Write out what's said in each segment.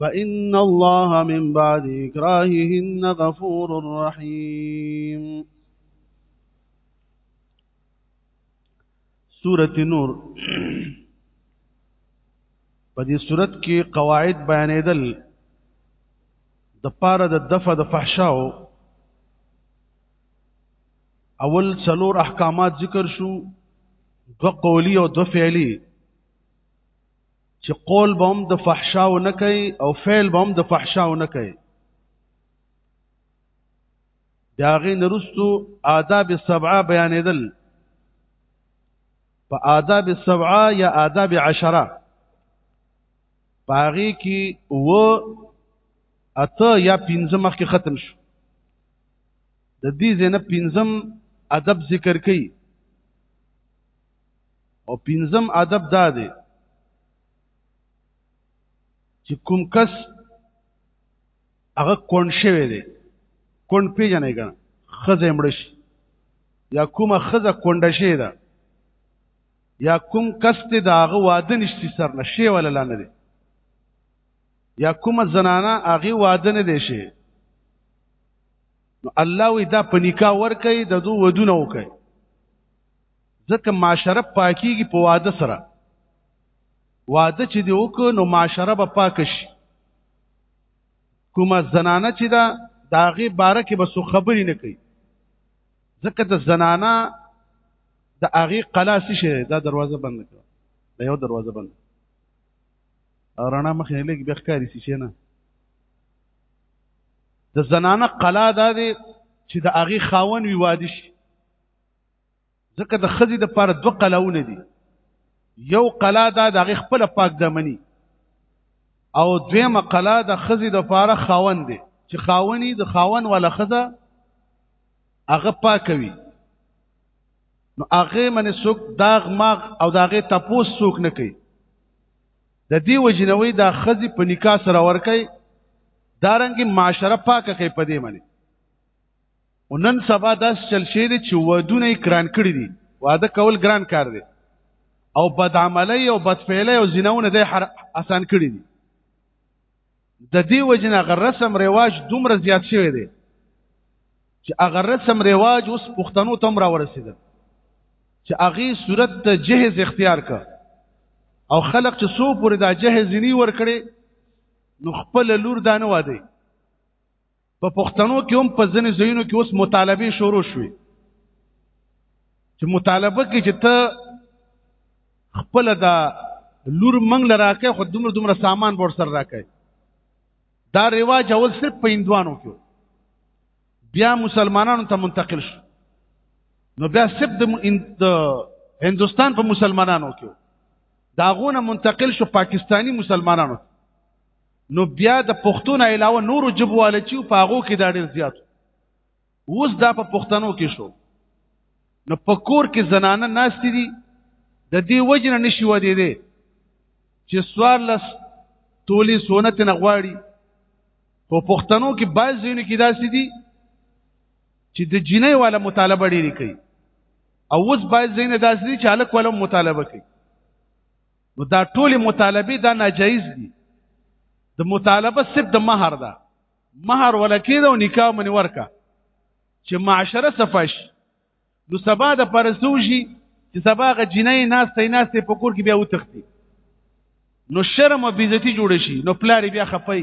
فإن الله من بعد إكراههن غفور رحيم سورة نور په دې صورت کې قواعد بیانېدل د پاره د دفع د فحشاو اول څلور احکامات ذکر شو دو قولی او دو فعلی چې قول به هم د فحشا و نه کوي او فعل به هم د فحشا و نه کوي د هغې نه وروستو آداب سبعه بیانېدل په آداب سبعه یا آداب عشره په هغې کې اوه اته یا پنځه مخکې ختم شو د دې ځای نه پنځم ادب ذکر کوي او پنځم ادب دا دی چې کوم کس هغه کون شوی دی کون پیژنې کنه خزه مړ شي یا کومه خزه کونډه شي ده یا کوم کس ته دا هغه واده نشتی سر نشي ولا لانه دي یا کومه زنانه هغه واده نه دي شي نو الله وی دا په نکاح ور کوي د دوه ودونه وکړي ځکه معاشره پاکیږي په واده سره واده چې دی وکړو نو معاشره به پاک شي کومه زنانه چې دا داغه باره کې به سو خبرې نه کوي ځکه د زنانه د هغه قلا څه شي دا دروازه بند کړه دا یو دروازه بند او رڼا مخې لګ به ښکاری شي نه د زنانه قلا دا دی چې د هغه خاون وی وادي شي ځکه د خزي د پاره دوه قلاونه دي یو قلا دا د خپل پاک دمنی او دویمه قلا د خزي د پاره خاون دي چې خاوني د خاون ولا خزه هغه پاکوي نو هغه منې څوک داغ ماغ او داغه تپوس څوک نه کوي د دې وجنوي دا خزي په نکاح سره ورکي دارنګي معاشره پاکه کوي په دې باندې نن سبا داس چل شي دي چې ودونه کران کړی دي واده کول ګران کار دی او بد عملی او بد فعلی او زینونه د حر... آسان کړی دي د دې وجنه غ رسم رواج دومره زیات شوی دی چې هغه رسم رواج اوس پښتنو تم را ورسېدل چې هغه صورت ته جهز اختیار ک او خلق چې سو پورې دا جهز نی ور کړی نو خپل لور دانه واده په پښتنو کې هم په ځینې ځایونو کې اوس مطالبه شروع شوې چې مطالبه کې چې ته خپل دا لور منګ لراکه خو دومره دومره سامان ور سره راکې دا رواج اول صرف په هندوانو کې بیا مسلمانانو ته منتقل شو نو بیا صرف د هندستان په مسلمانانو کې داغونه منتقل شو پاکستانی مسلمانانو نو بیا د پښتون علاوه نورو جبواله چې په هغه کې دا ډېر زیات اوس دا په پښتنو کې شو نو په کور کې زنانه ناشتي دي د دې وجه نه نشي ودی دي چې سوار لس تولي سونت نه غواړي په پښتنو کې بعض ځینې کې داسې دي چې د جنۍ والا مطالبه ډېری کوي او اوس بعض ځینې داسې دي چې هلک والا مطالبه کوي نو دا ټول مطالبه دا ناجایز دي د مطالبه صرف د مہر ده مہر ولکې ده او نکاح منی ورکا چې معاشره صفش نو سبا د پرسوشي چې سبا غ جنې ناس ته ناس ته پکور کې بیا وتختی نو شرم او بیزتی جوړ شي نو پلاری بیا خپي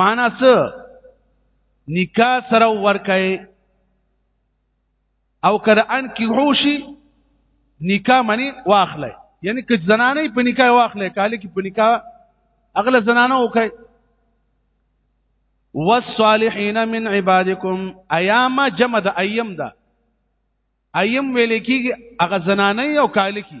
معنا څه نکاح سره ورکه او کړه ان کی هوشي نکاح منی واخلې یعنی که زنانه په نکاح واخلې کاله کې په نکاح اغله زنانه وکړي والصالحین من عبادکم ایام جمع د ایم ده ایم ویل کېږي هغه زنانه او کاله کې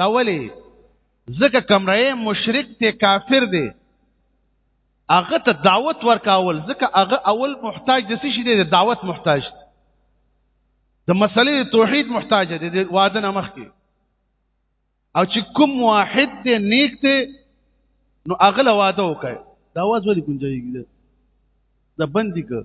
دا ولی ځکه کمرې مشرک ته کافر دی هغه ته دعوت ورکاول ځکه هغه اول محتاج د څه شي دی د دعوت محتاج دی د مسلې توحید محتاج دی د واده نه مخکې او چې کوم واحد دی نیک دی نو هغه له واده وکړي دا واز ولې ګنجایږي دا بندي که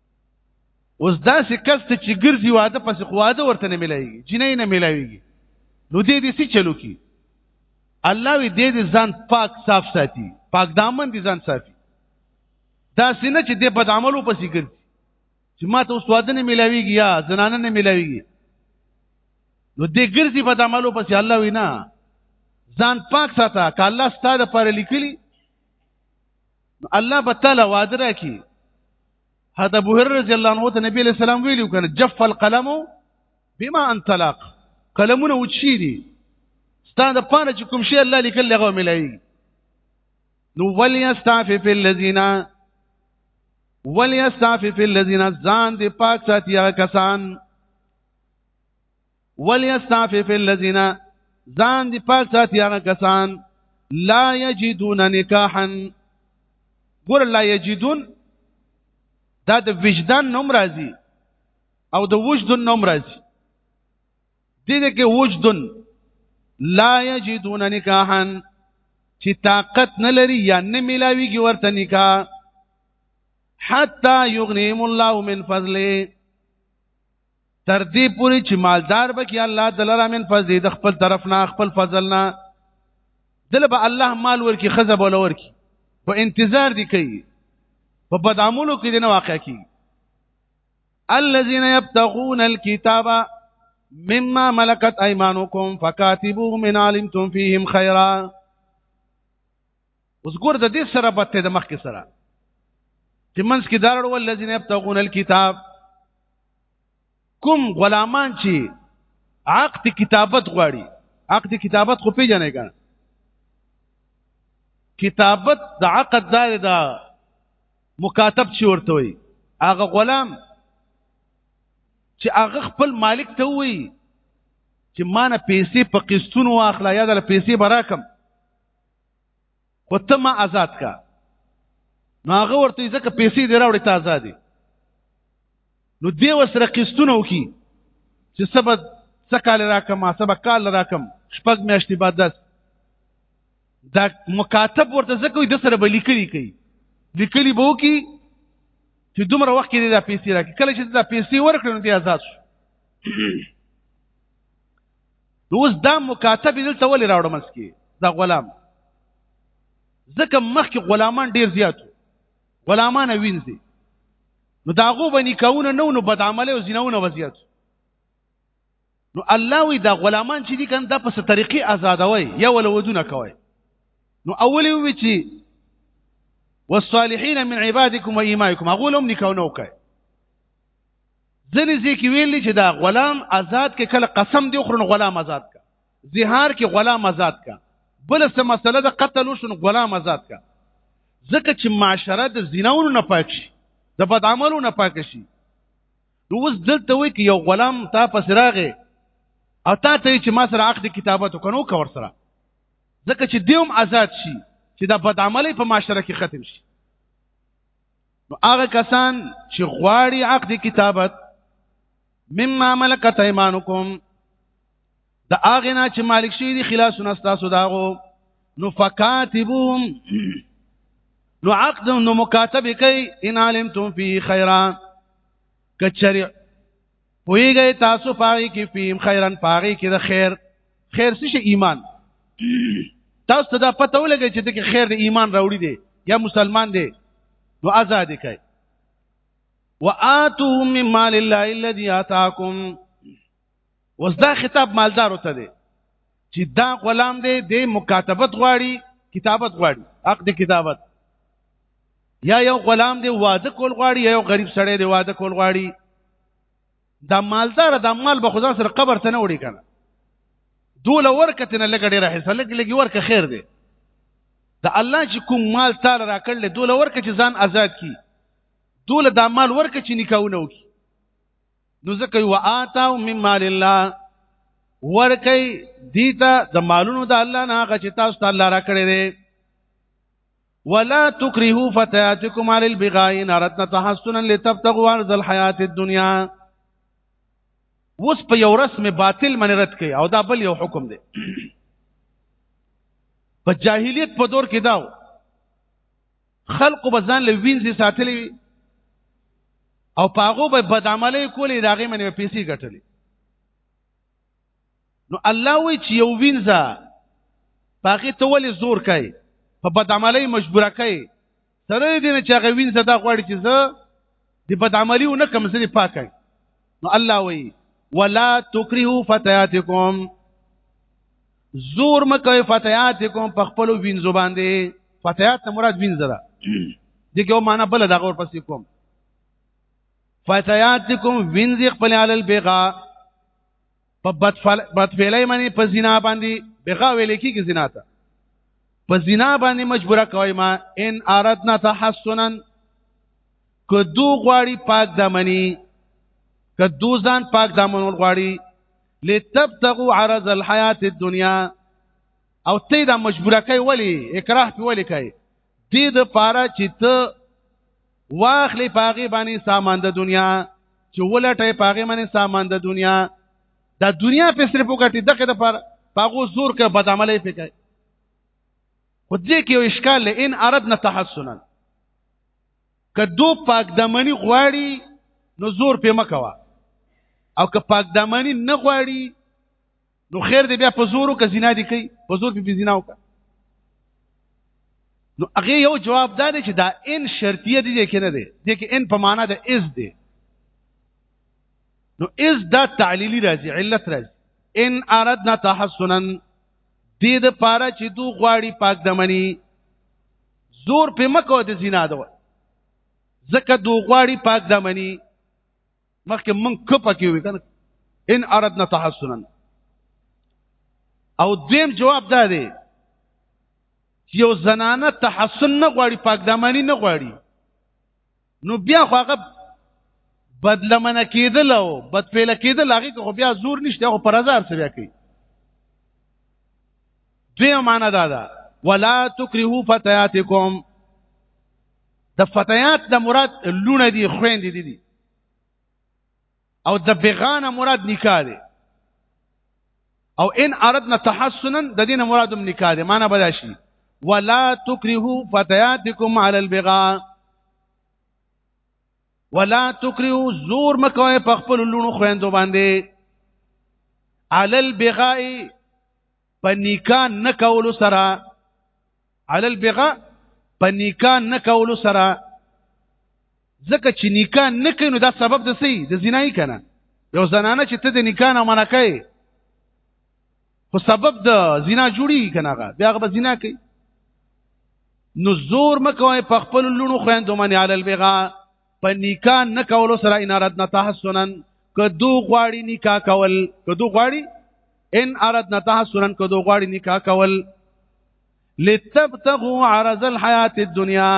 اوس داسې کس ته چې ګرځي واده پسې خو واده ورته نه ملایږي جنې نه ملایږي نو دې دې سي چلو کی الله وی دې دې ځان پاک صاف ساتي پاک دامن دې ځان ساتي دا سینه چې دې بد عملو پسې ګرځي چې ما ته اوس واده نه ملاويږي یا زنانه نه ملاويږي نو دې ګرځي بد عملو پسې الله وی نه ځان پاک ساته ک الله ستاده پر لیکلی الله به تعالی وعده راکړي هدا ابو هرره رضی الله عنه ته نبی له سلام ویلو کنه جف القلم بما انطلق قلمونه وچی دي ستاسو د پانه چې کوم شی الله لیکل لغه ملایي نو وليستعفف الذين وليستعفف الذين ځان دي پاک ساتي هغه کسان وليستعفف الذين ځان دی پاک ساتي هغه کسان لا یجدون نکاحا ګور لا یجدون دا د وجدان نوم راځي او د وجد نوم راځي دې دې کې وجد لا یجدون نکاحا چې طاقت نه لري یا نه ملاويږي ورته نکاح حتا یغنیم الله من فضله تر دې پوري چې مالدار به کې الله دلرا من فضل د خپل طرف نه خپل فضل نه دل به الله مال ورکی خزه بول ورکی په انتظار دی کوي په بدعملو کې دنه واقع کی الذين يبتغون الكتاب مما ملكت ايمانكم فكاتبوهم ان علمتم فيهم خيرا اوس ګور د دې سره په ته د مخ کې سره چې منځ کې دارړ ول الذين يبتغون الكتاب کوم غلامان چې عقد کتابت غواړي عقد کتابت خو پیژنې کنه کتابت د عقد دار دا مکاتب چې ورته وي هغه غلام چې هغه خپل مالک ته وي چې ما نه پیسې په قسطونو واخلا یا د پیسې براکم خو ته ما آزاد کا نو هغه ورته ځکه پیسې دی راوړې ته آزادې نو دی وسره قسطونه وکي چې سبا څه کال راکم ما سبا کال راکم شپږ میاشتې بعد داس دا مکاتب ورته ځکه د سره به لیکلي کوي لیکلي به وکي چې دومره وخت کې دا پیسې راکړي کله چې دا پیسې ورکړي نو دی آزاد شو نو اوس دا مکاتب دلته ولې راوړم اسکی دا غلام ځکه مخکې غلامان ډیر زیات غلامان وینځي نو داغو بنی کاونه نو نو بد عمله او زینونه وزیات نو الله وی دا غلامان چې دي کنه د په طریقې آزادوي یا ول ودونه کوي نو اولی وی چې والصالحین من عبادکم و ایمائکم هغه لهم نکاونه وکړي ځنې ځای کې ویل دي چې دا غلام آزاد کې کله قسم دی خورن غلام آزاد کا زهار کې غلام آزاد کا بل څه مسله د قتل وشن غلام آزاد کا ځکه چې معاشره د زیناونو نه پاک شي د بد عملو نه پاک شي نو اوس دلته وایي چې یو غلام تا پس راغی او تا ته چې ما سره عقد کتابت وکړو کا ور سره ځکه چې دیوم آزاد شي چې دا بد عملی په معاشره کې ختم شي نو هغه کسان چې غواړي عقد کتابت مما ملکت ایمانکم د هغه نه چې مالک شي دي خلاصونه تاسو داغو نو فکاتبوهم نو عقد نو مکاتبه کوي ان علمتم فی خیرا کچری پویږئ تاسو پاره کې فیم خیرن پاره کې د خیر خیر څه ایمان تاسو ته دا پته ولګی چې د خیر د ایمان راوړي دی یا مسلمان دی نو آزاد کړئ واتو من مال الله الذي اتاكم وزدا خطاب مالدار ته دی چې دا غلام دی د مکاتبت غواړي کتابت غواړي حق د کتابت یا یو غلام دی واده کول غواړي یا یو غریب سړی دی واده کول غواړي دا مالدار دا مال به خدا سره قبر ته نه وړي کنه دوله ورکه تنه لګ ډیره حصہ لګ لګ ورکه خیر دی دا الله چې کوم مال تعالی راکړل دوله ورکه چې ځان آزاد کی دوله دا مال ورکه چې نکاونه وکي نو ځکه یو آتاو مم مال الله ورکي دیتا د مالونو د الله نه هغه چې تاسو ته الله راکړي دي ولا تکرهوا فتياتكم على البغاء ان اردنا تحسنا لتبتغوا عرض الحياه الدنيا وس په یو رسم باطل من رد کوي او دا بل یو حکم دی په جاهلیت په دور کې داو خلق به ځان له وینځي ساتلی وي او پاغو به بدعملې کولې داغه منې پیسې ګټلې نو الله وی چې یو وینځه پاغه ته ولې زور کوي په بدعملې مجبوره کوي سره دې نه چې هغه وینځه دا غواړي چې زه دی بدعملی نه کم سری پاک نو الله وی ولا تکرهوا فتياتكم زور مکوي فتياتكم په خپل وینځو باندې فتيات مراد وینځه ده دغه معنا بل دغه ور پسې کوم فتياتكم وینځي خپل علل بیغا په بدفعلی معنی په زنا باندې بغا ویل کیږي زنا ته په زنا باندې مجبوره کوي ما ان اردنا تحسنا کدو غواړي پاک دمنی کدو ځان پاک دمنول غواړي لتبتغوا عرض الحیات الدنیا او ته دا مجبوره کوي ولی اکراه په ولی کوي دې د پاره چې ته واخلې پاغي باندې سامان د دنیا چې ولټې پاغي باندې سامان د دنیا دا دنیا په صرف وګټي دغه د پاره پاغو زور کې بد عملې پکې خو دې کې یو اشکال ان اردنا تحسنا کدو پاک دمنی غواړي نو زور په مکوا او که پاک دمنی نه غواړي نو خیر دی بیا په زورو که زنا دی کوي په زور په زنا وکړه نو هغه یو جواب دا دی چې دا ان شرطیه دی کې نه دی د کې ان په معنا د از دی نو از دا تعلیلی راځي علت راځي ان اردنا تحسنا دې د پاره چې دو غواړي پاک دمنی زور په مکو د زنا ده زکه دو غواړي پاک دمنی مخکې مونږ کپه کې وي کنه ان اردنا تحسنا او دیم جواب دا دی یو زنانه تحسن نه غواړي پاک دامنی نه غواړي نو بیا خو هغه بدلمنه کېدل او بدفعل کېدل هغه خو بیا زور نشته خو پر هزار څه بیا کوي دوی معنا دا ده ولا تکرهوا فتياتكم د فتيات د مراد لونه دي خويندې دي, دي. او د بغانه مراد نکاح دی او ان اردنا تحسنا د دین مراد هم نکاح دی معنی بدا شي ولا تکرهوا فتياتكم على البغاء ولا تکرهوا زور مکوئ په خپل لونو خويندو باندې علل بغائی په نکاح نه کولو سره علی البغاء په نکاح نه کولو سره ځکه چې نکاح نه کوي نو دا سبب د سي د زنای کنه یو زنانه چې ته د نکاح نه منع کوي خو سبب د زنا جوړي کنه هغه بیا هغه زنا کوي نو زور مکوای په خپل لونو خويندو باندې علی البغاء په نکاح نه کولو سره ان اردنا تحسنا کدو غواړي نکاح کول کدو غواړي ان اردنا تحسنا کدو غواړي نکاح کول لتبتغوا عرض الحیات الدنیا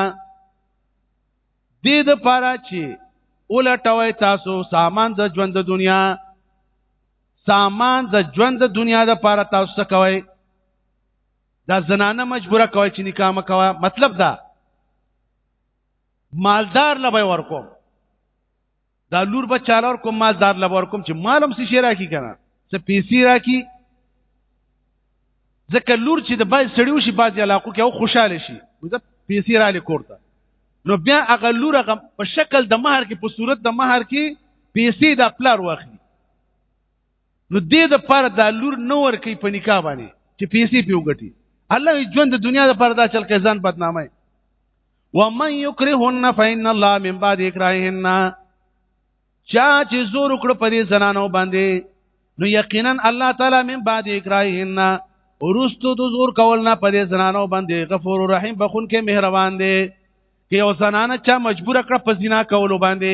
دې د پاره چې ولټوي تاسو سامان د ژوند د دنیا سامان د ژوند د دنیا د پاره تاسو څه کوي دا زنانه مجبوره کوي چې نکاح مکوا مطلب دا مالدار لبه ورکوم دا لور به چاله ورکوم مالدار لبه ورکوم چې مالم څه شي راکی کنه څه پیسې راکی ځکه لور چې د باز سړیو شي باز علاقو کې او خوشاله شي وزه پیسې را لکورته نو بیا هغه لور هغه په شکل د مہر کې په صورت د مہر کې پیسې د پلار واخلي نو دې د پر دا لور نه ور کوي په نکاح باندې چې پیسې پیوګټي الله ژوند د دنیا د پر دا چل کې ځان بدنامه ومن یکرهن فإن الله من بعد اکراههن چا چې زور وکړ په دې زنانو باندې نو یقینا الله تعالی من بعد اکراههن ورستو د زور کول نه په دې زنانو باندې غفور رحیم بخون کې مهربان دی کې او زنانه چا مجبور کړ په زنا کولو باندې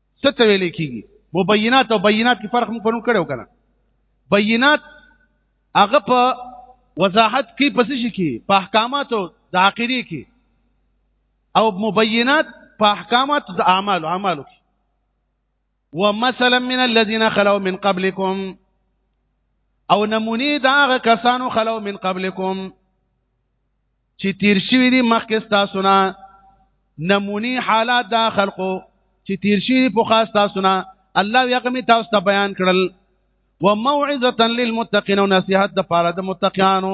څه ته ویل کیږي مبینات او بینات کې فرق موږ پرون کړو کنه بینات هغه په وضاحت کې پس شي کې په احکاماتو د عقیده کې او مبینات په احکامات د اعمال اعمالو کې ومثلا من الذين خلو من قبلكم او نمونی دا هغه کسانو خلو من قبلكم چې تیر شوی دی مخکې تاسو نه نمونی حالات دا خلقو چې تیر شوی په خاص تاسو نه الله یقم تاسو ته بیان کړل وموعظه للمتقين ونصيحت د پاره د متقینانو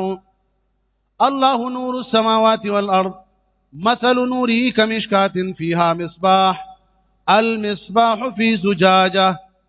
الله نور السماوات والارض مثل نوره كمشكات فيها مصباح المصباح في زجاجه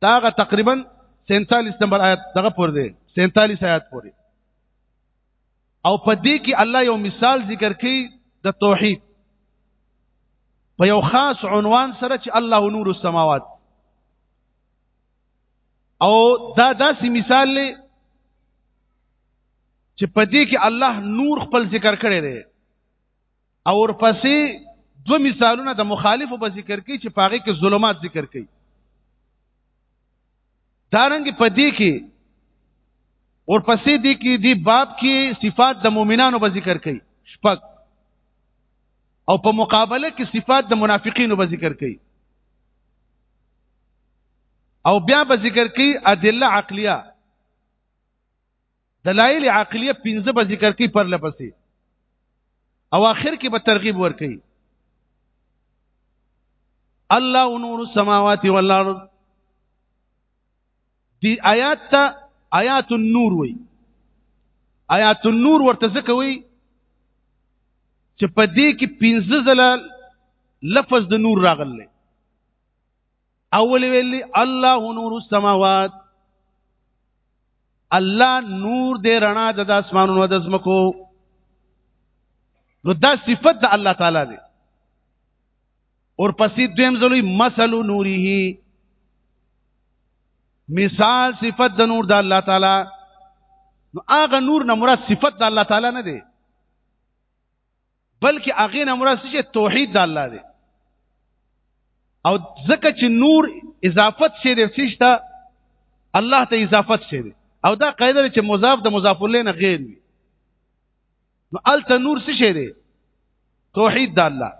دا غ تقریبا 47 نمبر آیت دغه پور دی 47 آیت پورې او په دې کې الله یو مثال ذکر کوي د توحید په یو خاص عنوان سره چې الله نور السماوات او دا داسې مثال لې چې په دې کې الله نور خپل ذکر کړی دی او ورپسې دو مثالونه د مخالفو په ذکر کې چې پاغه کې ظلمات ذکر کړي دارنګ په دې کې ورپسې دې کې دی باب کې صفات د مؤمنانو په ذکر کړي شپږ او په مقابله کې صفات د منافقینو په ذکر کړي او بیا په ذکر کړي ادله عقلیه دلایل عقلیه پنځه به ذکر کوي پر لپسې او آخر کې به ترغیب ور کوي الله نور السماوات والارض دی آیات ته آیات النور وای آیات النور ورته ځکه وای چې په دې کې پنځه ځله لفظ د نور راغلی اول ویلی الله نور السماوات الله نور دې رڼا د اسمانونو د زمکو نو دا صفت د الله تعالی دی اور پسې دویم ځلوي مثل نوره مثال صفت د نور د الله تعالی نو هغه نور نه مراد صفت د الله تعالی نه دی بلکې هغه نه مراد چې توحید د الله دی او ځکه چې نور اضافت شي د سشته الله ته اضافت شي او دا قاعده چې مضاف د مضاف الیه نه غیر وي نو الته نور څه شي دی توحید د الله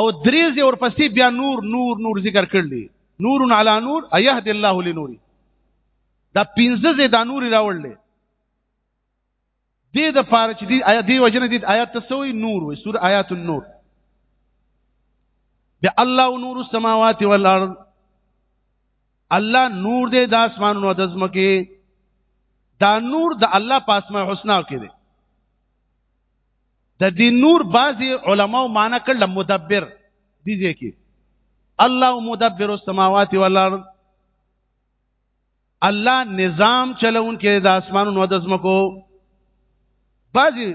او دریز اور پسې بیا نور نور نور ذکر کړلی نور علی نور ایهد الله لنوری دا پنځه زې دا نور راوړل دې د پاره چې دې آیات دې وجنه دې آیات تسوي نور وي سور آیات النور د الله نور السماوات والارض الله نور دې د اسمانونو د زمکه دا نور د الله په اسماء الحسنا کې دی د دې نور بعضي علماو معنی کړل مدبر دي ځکه الله مدبر السماوات والارض الله نظام چلون کې د اسمانونو د زمکو بعضی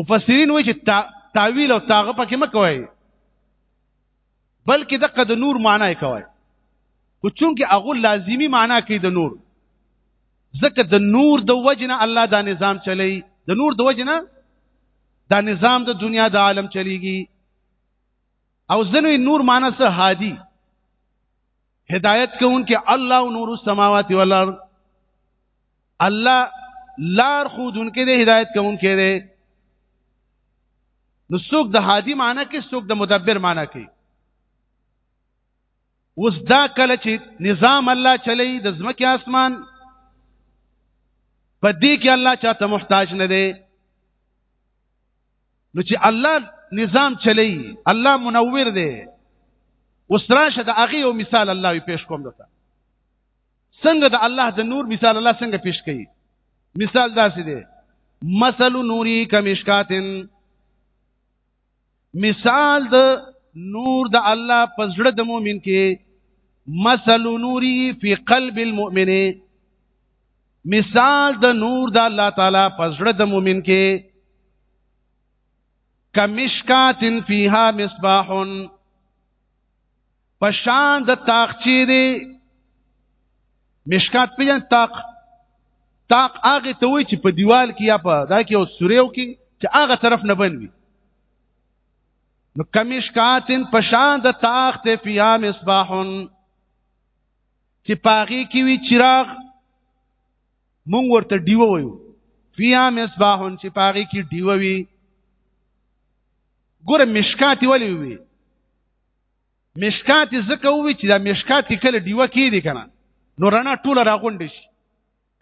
مفسرین وایي چې تا... تعویل او تاغه پکې مکوي بلکې دغه د نور معنی کوي او چونکه هغه لازمی معنی کوي د نور ځکه د نور د وجنه الله دا نظام چلی د نور د وجنه دا نظام د دنیا د عالم چلیږي او ځنوې نور معنی سه هادي هدایت کوونکې الله نور السماوات والارض الله لار خودونکې دی هدایت کوونکې دی نو څوک د هادي معنی کې څوک د مدبر معنی کې اوس دا کله چې نظام الله چلی د ځمکې اسمان په دې کې الله چاته محتاج نه دی نو چې الله نظام چلی الله منور دی اوس راشه د هغه یو مثال الله وی پیش کوم دته څنګه د الله د نور مثال الله څنګه پیش کوي مثال داسې دی مثل نوری کمشکاتن مثال د نور د الله په زړه د مؤمن کې مثل نوری فی قلب المؤمن مثال د نور د الله تعالی پزړه د مؤمن کې کمشکاتن فیها مصباح پشان د تاخچی دی مشکات پیجن تاق تاق هغه ته وای چې په دیوال کې یا په دا کې او سوریو کې چې هغه طرف نه بنوي نو کمشکاتن پشان د تاخت فیها مصباحن چې پاغي کې وی چراغ مونږ ورته دیو ویو فیا مصباحون چې پاغي کې دیو وی ګور مشکات ولی وی مشکات زکه وی چې دا مشکات کله دیو کې دی کنه نو رڼا ټوله راغونډ شي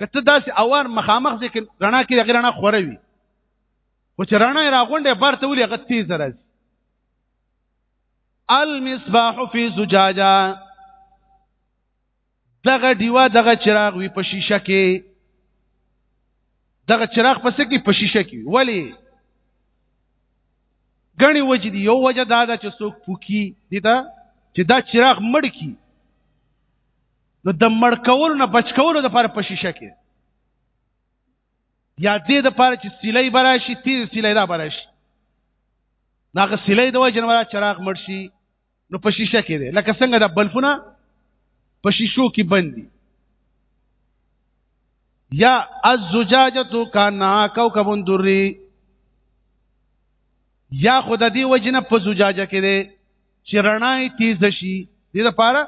کته داسې اوار مخامخ ځکه رڼا کې غیر رڼا خوروي خو چې رڼا راغونډه برته ولې غتې زراز المصباح فی زجاجه دغه دیوا دغه چراغ وی په شیشه کې دغه چراغ پس کې په شیشه کې ولی غني وجه دی یو وجه دا ده چې څوک پوکی دي دا چې دا چراغ مړ کی نو د مړ کول نه بچ کول د پر په شیشه کې یا دې د پاره چې سیلې براشي تیر سیلې را براشي ناغه سیلې د وجه نه چراغ مرشي نو په شیشه کې دی لکه څنګه د بلفونه په شیشو کې بندي یا الزجاجه کانا کوكب دري یا خود دې وجه نه په زجاجه کې دی چې رڼا تیز شي دې لپاره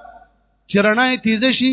چې رڼا تیز شي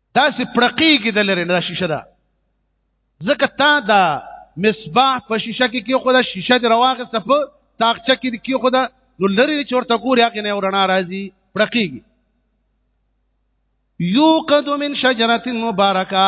دا سي پړقي کې د لري نه شیشه ده ځکه تا دا مصباح په شیشه کې کې خو دا شیشه د رواغه سپ تاقچه کې کې خو دا نو لري چې ورته ګوري هغه نه ورنا راځي پړقيږي یوقد من شجره مبارکه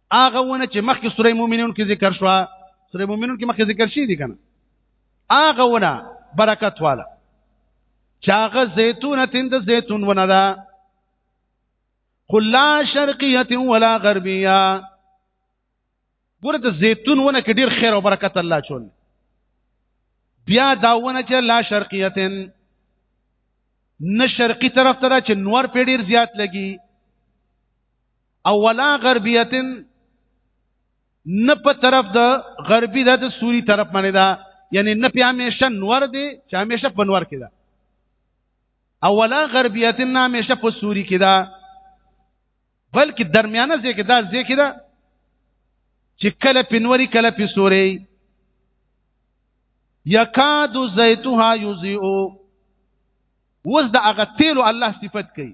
هغه ونه چې مخکې سورې مؤمنون کې ذکر شو سورې مؤمنون کې مخکې ذکر شي دي کنه هغه ونه برکت والا چاغه زيتونه تند زيتون ونه ده خلا شرقيه ولا غربيه ګوره د زيتون ونه کې ډیر خیر او برکت الله چول بیا دا ونه چې لا شرقيه نه شرقي طرف ته چې نور په ډیر زیات لګي او ولا غربیتن نه په طرف د غربي د سوري طرف باندې دا یعنی نه په همیشه نور دی چې همیشه په نور کې ده او ولا غربیتن نه همیشه په سوري کې ده بلکې درمیانه ځای کې دا ځای کې ده چې کله پنوري کله په سوري یکاد زیتها یضیئو وز د هغه تیلو الله صفت کوي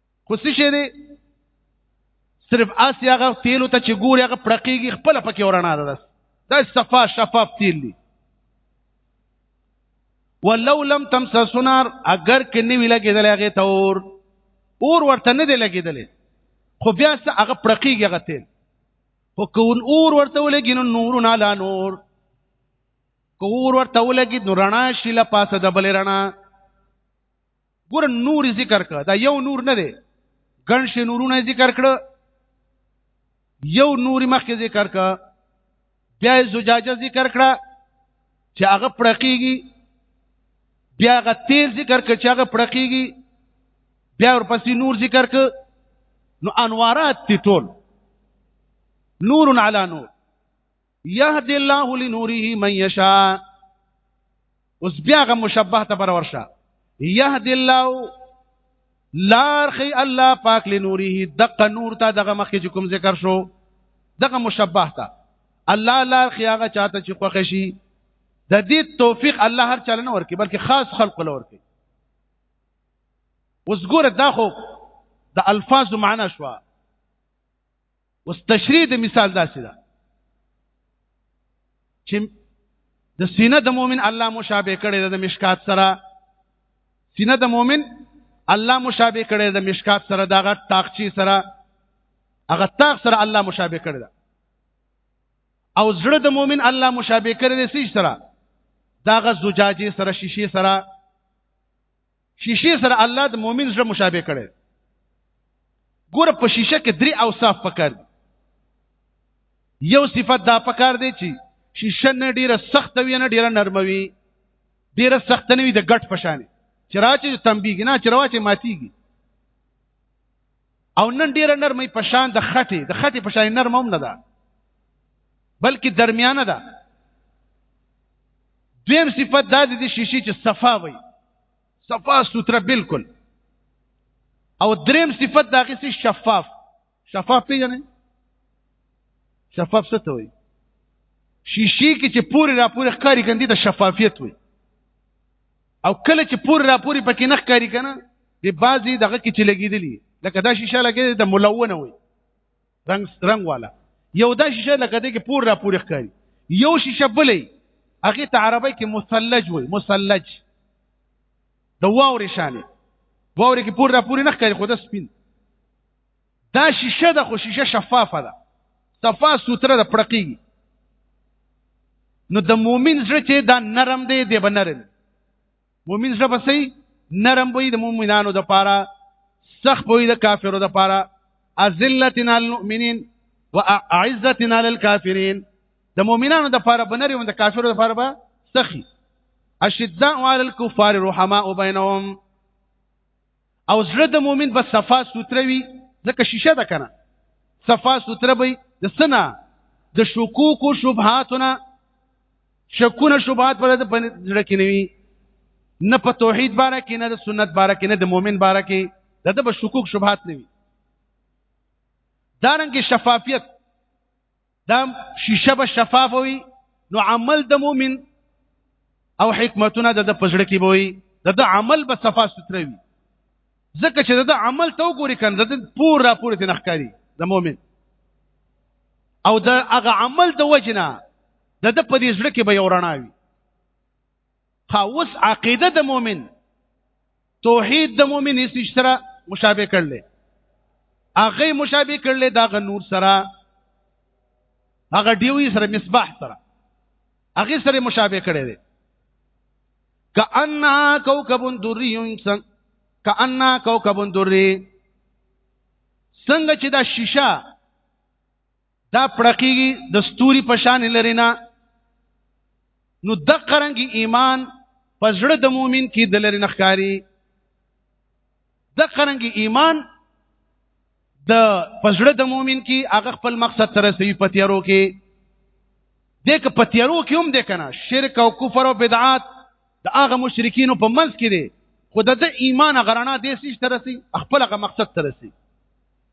خو څه شي دی صرف اسی هغه تیلو ته چې ګوري هغه پړقېږي خپل پکې ورنا ده دا صفا شفاف تیل دی ولو لم تمس سنار اگر کې نیوی لګېدل هغه ته اور اور ورته نه دی لګېدل خو بیا څه هغه پړقېږي هغه تیل خو کون اور ورته ولګي نو نورون علی نور کور ورته ولګي نو رڼا شي له پاسه د بلې رڼا ګور نور ذکر کړه دا یو نور نه دی ګڼ شي نورونه ذکر کړه یو نور مخکې ذکر کړه بیا زجاجه ذکر کړه چې هغه پړقېږي بیا هغه تیل ذکر کړه چې هغه پړقېږي بیا ورپسې نور ذکر کړه نو انوارات دي ټول نور علی نور يهد الله لنوره من يشاء اوس بیا غ مشبه ته پر ورشه يهد الله لار خي الله پاک لنوره دغه نور ته دغه مخکې چې کوم ذکر شو دغه مشبه ته الله لار خي هغه چاته چې خوښ شي د دې توفیق الله هر چاله نه ورکي بلکې خاص خلق له ورکي اوس ګوره دا خو د الفاظ معنا شوه اوس تشریح د مثال داسې ده چې د سینه د مؤمن الله مشابه کړي د مشکات سره سینه د مؤمن الله مشابه کړي د مشکات سره دغه تاخچی سره هغه تاخ سره الله مشابه کړي او زړه د مؤمن الله مشابه کړي د سیج سره دغه زجاجه سره شیشه سره شیشه سره الله د مؤمن زړه مشابه کړي ګور په شیشه کې درې اوصاف پکار دي یو صفت دا پکار دی چې شیشه نه ډیره سخت وي نه ډیره نرم وي ډیره سخت نه وي د ګټ پشانه چې راچې تنبیګ نه چې راچې ماتيږي او نن ډیره نرمي په شان د خټه د خټه په شان نرم هم نه ده بلکې درمیانه ده دویم صفت دا د شیشې چې صفا وي صفا ستره بالکل او دریم صفت دا غسی شفاف شفاف پیژنې شفاف څه ته وي شیشې کې چې پوری را پوری ښکاری کندي د شفافیت وي او کله چې پور را پوری پکې نخ کاری کنه د بازي دغه کې چې لګیدلی لکه دا شیشه لګیدلی د ملونه وي رنگ رنگ والا یو دا شیشه لکه دې کې پور را پوری ښکاری یو شیشه بلې هغه ته عربی کې مثلج وي مثلج د واورې شانه واورې کې پور را پوری نخ کاری خو د سپین دا شیشه د خو شیشه شفافه ده صفا سوتره د پړقي نو د مؤمن زړه چې دا نرم دی دی به نرم مؤمن زړه به سي نرم وي د مؤمنانو د پاره سخت وي د کافرو د پاره ازلتنا المؤمنین واعزتنا للكافرین د مؤمنانو د پاره بنري او د کافرو د پاره به سخی اشداء على الكفار رحماء بينهم او زړه د مؤمن به صفا سوتره وي ځکه شیشه ده کنه صفا سوتره به د سنا د شکوک او شبهاتنا شکونه شبهات پر د زړه کې نوي نه په توحید باره کې نه د سنت باره کې نه د مؤمن باره کې د د به شکوک شبهات نوي دارنګ شفافیت دا شیشه به شفاف وي نو عمل د مؤمن او حکمتونه د پزړه کې وي د عمل به صفا ستره وي ځکه چې د عمل تو ګوري کنه د پورا پورې ته نخکاری د مؤمن او د هغه عمل د وجنه د د پدې زړه کې به یو رڼا وي خاوس عقیده د مؤمن توحید د مؤمن هیڅ اشترا مشابه کړل هغه مشابه کړل دا غ نور سره هغه دیوی سره مصباح سره هغه سره مشابه کړی دی کأنها کوكب دري کأنها کوكب دري څنګه چې دا شیشه دا پړقېږي د ستوري په شان لري نه نو د قرنګي ایمان په زړه د مؤمن کې د لري نخکاری د قرنګي ایمان د پزړه د مؤمن کې هغه خپل مقصد تر رسوي په تیارو کې دک په تیارو کې هم د کنه شرک او کفر او بدعات د هغه مشرکین په منځ کې دي خود د ایمان غرانه د سیس تر رسي خپل هغه مقصد تر رسي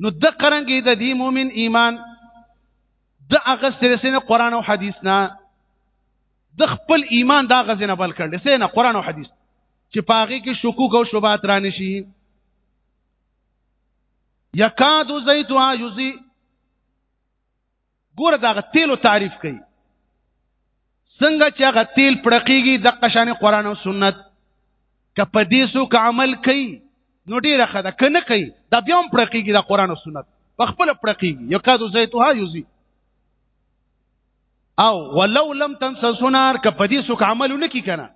نو د قرنګي د دې مؤمن ایمان د هغه سره قرآن او حدیث نه د خپل ایمان دا غزنه بل کړل سه نه قرآن او حدیث چې پاغي کې شکوک او شوبات را نشي یکاد زیتها یزی ګوره دا تیلو تعریف کوي څنګه چې هغه تیل پړقېږي د قشان قران او سنت کپه دې سو ک عمل کوي نو ډیره خده کنه کوي دا بیا هم پړقېږي د قران او سنت په خپل پړقېږي یو کادو زیتها یوزي او ولو لم تنسسنار کپه دې سو ک عمل نه کی کنه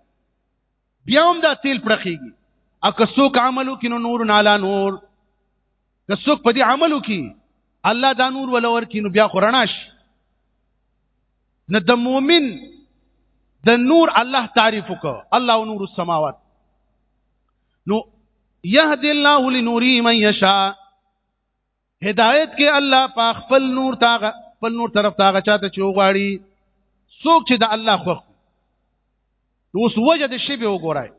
بیا هم دا تیل پړقېږي اکه سو ک عملو کینو نور نالا نور که څوک په دې عمل وکي الله دا نور ولا ورکي نو بیا قراناش نه د مؤمن د نور الله تعریف وکړه الله نور السماوات نو يهد الله لنوره من يشاء هدایت کې الله په خپل نور تاغه خپل نور طرف تاغه چاته چې وغواړي څوک چې د الله خوښ اوس وجه د شی به وګورای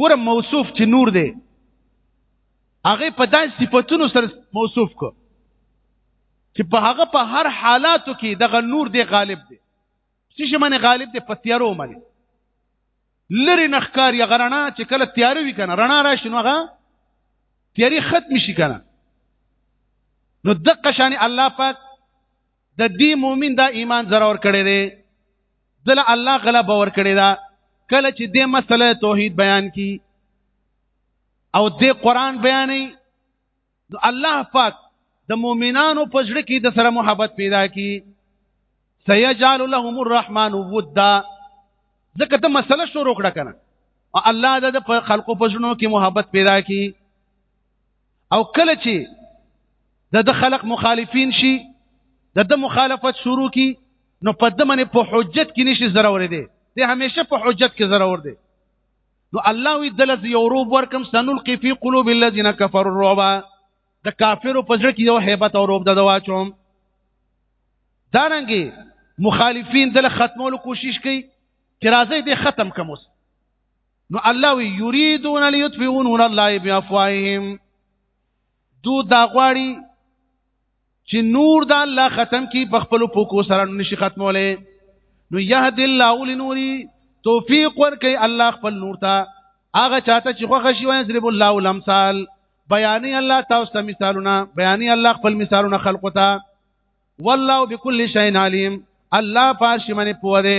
ګوره موصوف چې نور دی هغه په داسې صفاتونو سره موصوف کو چې په هغه په هر حالاتو کې دغه نور دی غالب دی څه شي باندې غالب دی په تیارو باندې لری نخکار یا غرنا چې کله تیار وی کنه رڼا راشي نو هغه تیاری ختم شي کنه نو دقه شان الله پاک د دې مؤمن دا ایمان زره ور کړی دی دل الله غلا باور کړی دا کله چې دې مسله توحید بیان کی او دې قران بیانې نو الله پاک د مؤمنانو په ځړ کې د سره محبت پیدا کی سيجعل لهم الرحمن ودا ځکه ته مسله شروع کړه کنه او الله د خلقو په ځړونو کې محبت پیدا کی او کله چې د د خلق مخالفین شي د د مخالفت شروع کی نو په د منې په حجت کې نشي ضرور دی دی همیشه په حجت کې ضرور دی نو الله وی دلز یو روب ورکم سنلقی فی قلوب الذین کفروا الرعب د کافرو په ځړ کې یو hebat او روب د واچوم دارنګي مخالفین دل ختمولو کوشش کوي چې راځي دې ختم کوم اوس نو الله وی یریدون لیطفئون نور الله بیافواههم دو دا غواړي چې نور د الله ختم کی په خپل پوکو سره نشي ختموله نو یهد الله لنوری توفیق ورکي الله خپل نور ته هغه چاته چې خوښ شي وایي ضرب الله الامثال بیانې الله تاسو ته مثالونه بیانې الله خپل مثالونه خلق ته والله بكل شيء عليم الله پاش منه پوره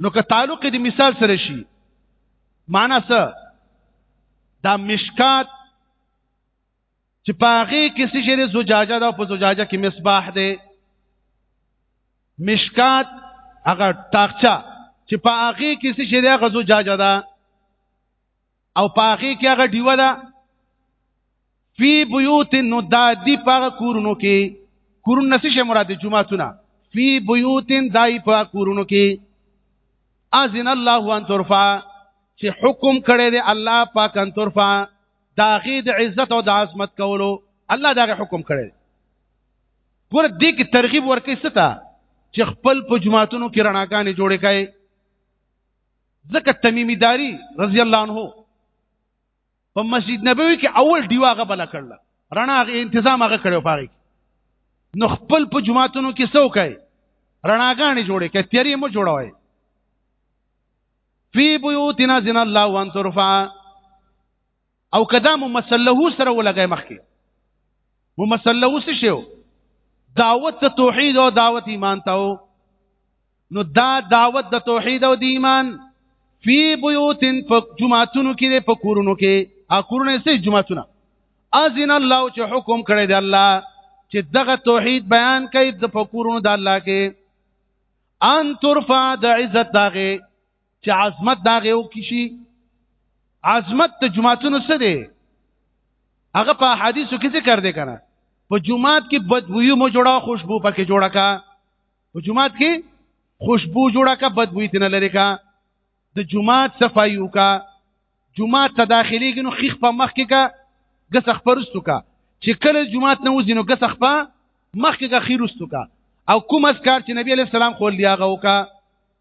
نو که تعلق دې مثال سره شي معنا څه دا مشکات چې پاغه کې څه شری زجاجه دا په زجاجه کې مصباح دی مشکات هغه تاخچه چې پاغه کې څه شری هغه زجاجه ده او پاخي کې هغه دیو ده فی بیوت نو دا دی پاغه کورونو کې کورون نسی شه مراد جمعتونه فی بیوت دای پاغه کورونو کې اذن الله ان ترفع چې حکم کړی دی الله پاک ان ترفع دا غي د عزت او د عظمت کولو الله دا حکم کړی ګور دې کې ترغیب ورکې ستا چې خپل په جماعتونو کې رڼاګانې جوړې کړي ځکه تمیمی داری رضی الله عنه په مسجد نبوي کې اول دیو هغه بل کړل رڼا هغه تنظیم هغه کړو پاره نو خپل په جماعتونو کې څو کوي رڼاګانې جوړې کړي تیری مو جوړوي فی بیوتنا زنا الله وان ترفع او کدا ممثله سره ولګای مخکي ممثله څه شو دعوت ته توحید او دعوت ایمان ته نو دا دعوت د توحید او د ایمان فی بیوتن په جمعاتونو کې په کورونو کې ا کورونه سي جمعاتونه اذن الله چې حکم کړی دی الله چې دغه توحید بیان کوي د فکرونو د الله کې ان ترفع د عزت داغه چې عظمت دا غو کې شي عظمت د جماعتونو څه دی هغه په حدیثو کې ذکر دی کنه په جماعت کې بدبویو مو جوړه خوشبو پکې جوړه کا په جماعت کې خوشبو جوړه کا بدبوی تنه لري کا د جماعت صفایو کا جماعت ته داخلي ګنو خيخ په مخ کې کا ګس خبرستو کا چې کله جماعت نه وزینو ګس خپه مخ کې کا خیرستو کا او کوم اسکار چې نبی علی السلام خو لیا غو کا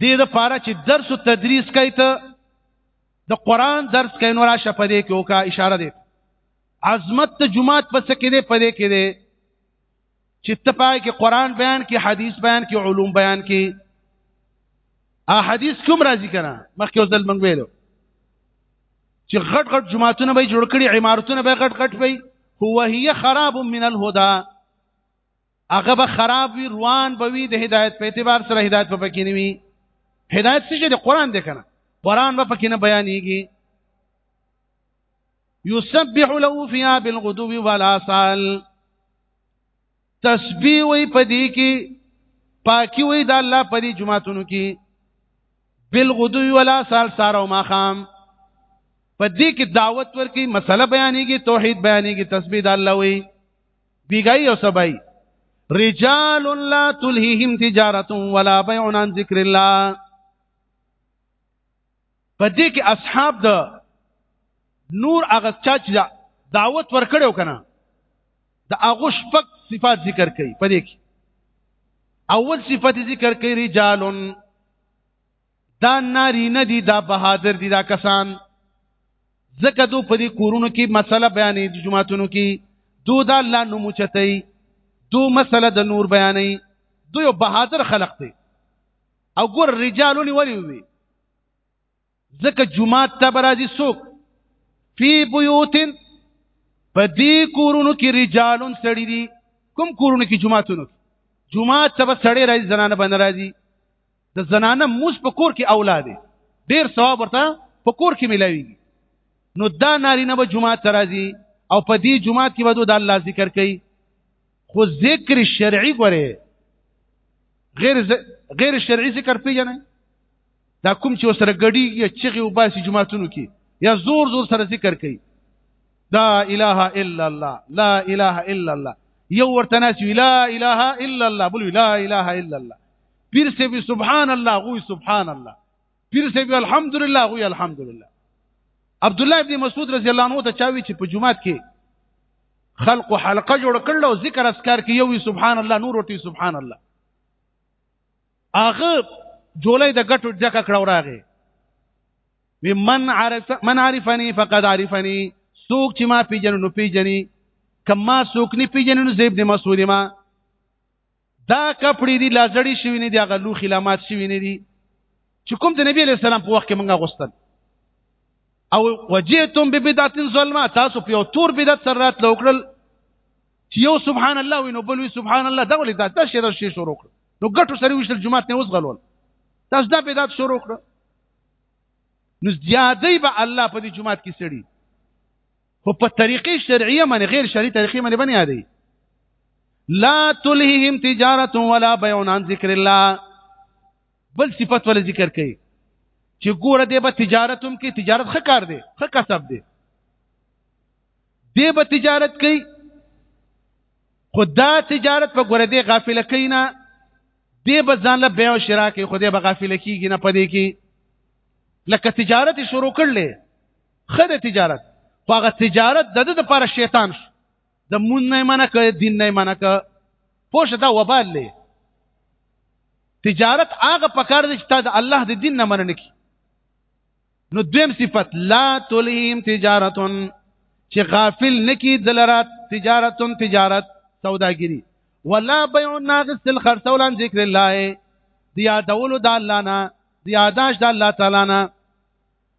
دې د پاره چې درس او تدریس کوي ته د قران درس کوي نو راشه پدې کې وکا اشاره دې عظمت ته جمعات پس کې دې پدې کې دې چې ته پای کې قران بیان کې حدیث بیان کې علوم بیان کې ا حدیث کوم راځي کنه مخکې وزل منګ ویلو چې غټ غټ جمعاتونه به جوړ کړي عمارتونه به غټ غټ وي هو هي خراب من الهدى هغه به خراب وي روان به وي د هدایت په اعتبار سره هدایت په پکې نه وي هدایت څه د قران دی کنه قران به پکې نه بیانېږي یسبح له فیها بالغدو والعسل تسبیح وي پدې کې پاکي وي د الله پرې جمعهتونو کې بالغدو والعسل ساره او ماخام پدې کې دعوت ورکي مسله بیانېږي توحید بیانېږي تسبیح د الله وي بیګای او سبای رجال لا تلهیهم تجارت ولا بيع عن ذکر الله په دې کې اصحاب د نور هغه چا چې دعوت ورکړو کنه د هغه شپږ صفات ذکر کړي په دې کې اول صفت ذکر کړي رجالن دا ناری نه دي دا بهادر دي دا کسان ځکه دو په دې کورونو کې مسله بیانې د جماعتونو کې دو دا الله نوم چتای دو مسله د نور بیانې دو یو بهادر خلق دی او ګور رجالونی ولی وي ځکه جماعت ته برازي سوق فی بیوتن په دې کورونو کې رجالون سړی دي کوم کورونو کې جماعتونو جماعت ته سړی راځي زنانه باندې راځي د زنانه موس په کور کې اولاد ډیر ثواب ورته په کور کې ملاويږي نو دا نارینه به جمعه ترازی او په دې جمعه کې ودو د الله ذکر کوي خو ذکر شرعي غره غیر ز... غیر شرعي ذکر پیژنې دا کوم چې وسره غړي یا چغي او باسي جمعهتونو کې یا زور زور سره ذکر کوي لا اله الا الله لا اله الا الله یو ورته ناس لا اله الا الله بل لا اله الا الله پیر سے بھی سبحان الله غوی سبحان الله پیر سے بھی الحمدلله غوی الحمدلله عبد الله ابن مسعود رضی الله عنه ته چاوي چې په جمعات کې خلق حلقه جوړ کړل او ذکر اسکار کې یو سبحان الله نور وتی سبحان الله هغه جولای د غټو ځکه کړو راغی وی من عرف من عرفني فقد عرفني سوق چې ما پیجن نو پیجني کما سوق نه پیجن نو زیب نه مسعود ما دا کپړې دي لا زړې شوی نه دي هغه لوخي لا مات شوی نه دي چې کوم د نبی علی السلام په وخت کې مونږه غوستل او وجئتم ببدعت ظلمه تاسو په یو تور بدعت سره رات لوکړل چې یو سبحان الله وینو بل وی سبحان الله دا ولې دا د شر شي شروع کړ نو ګټو سره وشل جمعات نه وسغلول تاسو دا بدعت شروع کړ نو زیادې به الله په دې جمعات کې سړي خو په طریقې شرعیه باندې غیر شرعي طریقې باندې باندې یادې لا تلههم تجارت ولا بيع عن ذکر الله بل صفت ول ذکر کړي چې ګوره دې به تجارت هم کې تجارت ښه کار دی ښه کسب دی دې به تجارت کوي خدا تجارت په ګوره دې غافل کینا دې به ځان له بيع او شراء کې خو دې به غافل کیږي نه پدې کې لکه تجارت شروع کړلې خره تجارت خو هغه تجارت د د لپاره شیطان شو د مون نه منع کړ دین نه منع کړ پوه دا وبال لې تجارت هغه پکار دی چې تا د الله د دین نه منع نه کی نو دویم صفت لا تلهم تجارتون چې غافل نکی دلرات تجارتون تجارت سوداګری ولا بيع الناقص الخرسولان ذکر الله دی یادولو د الله نه دی یاداش د الله تعالی نه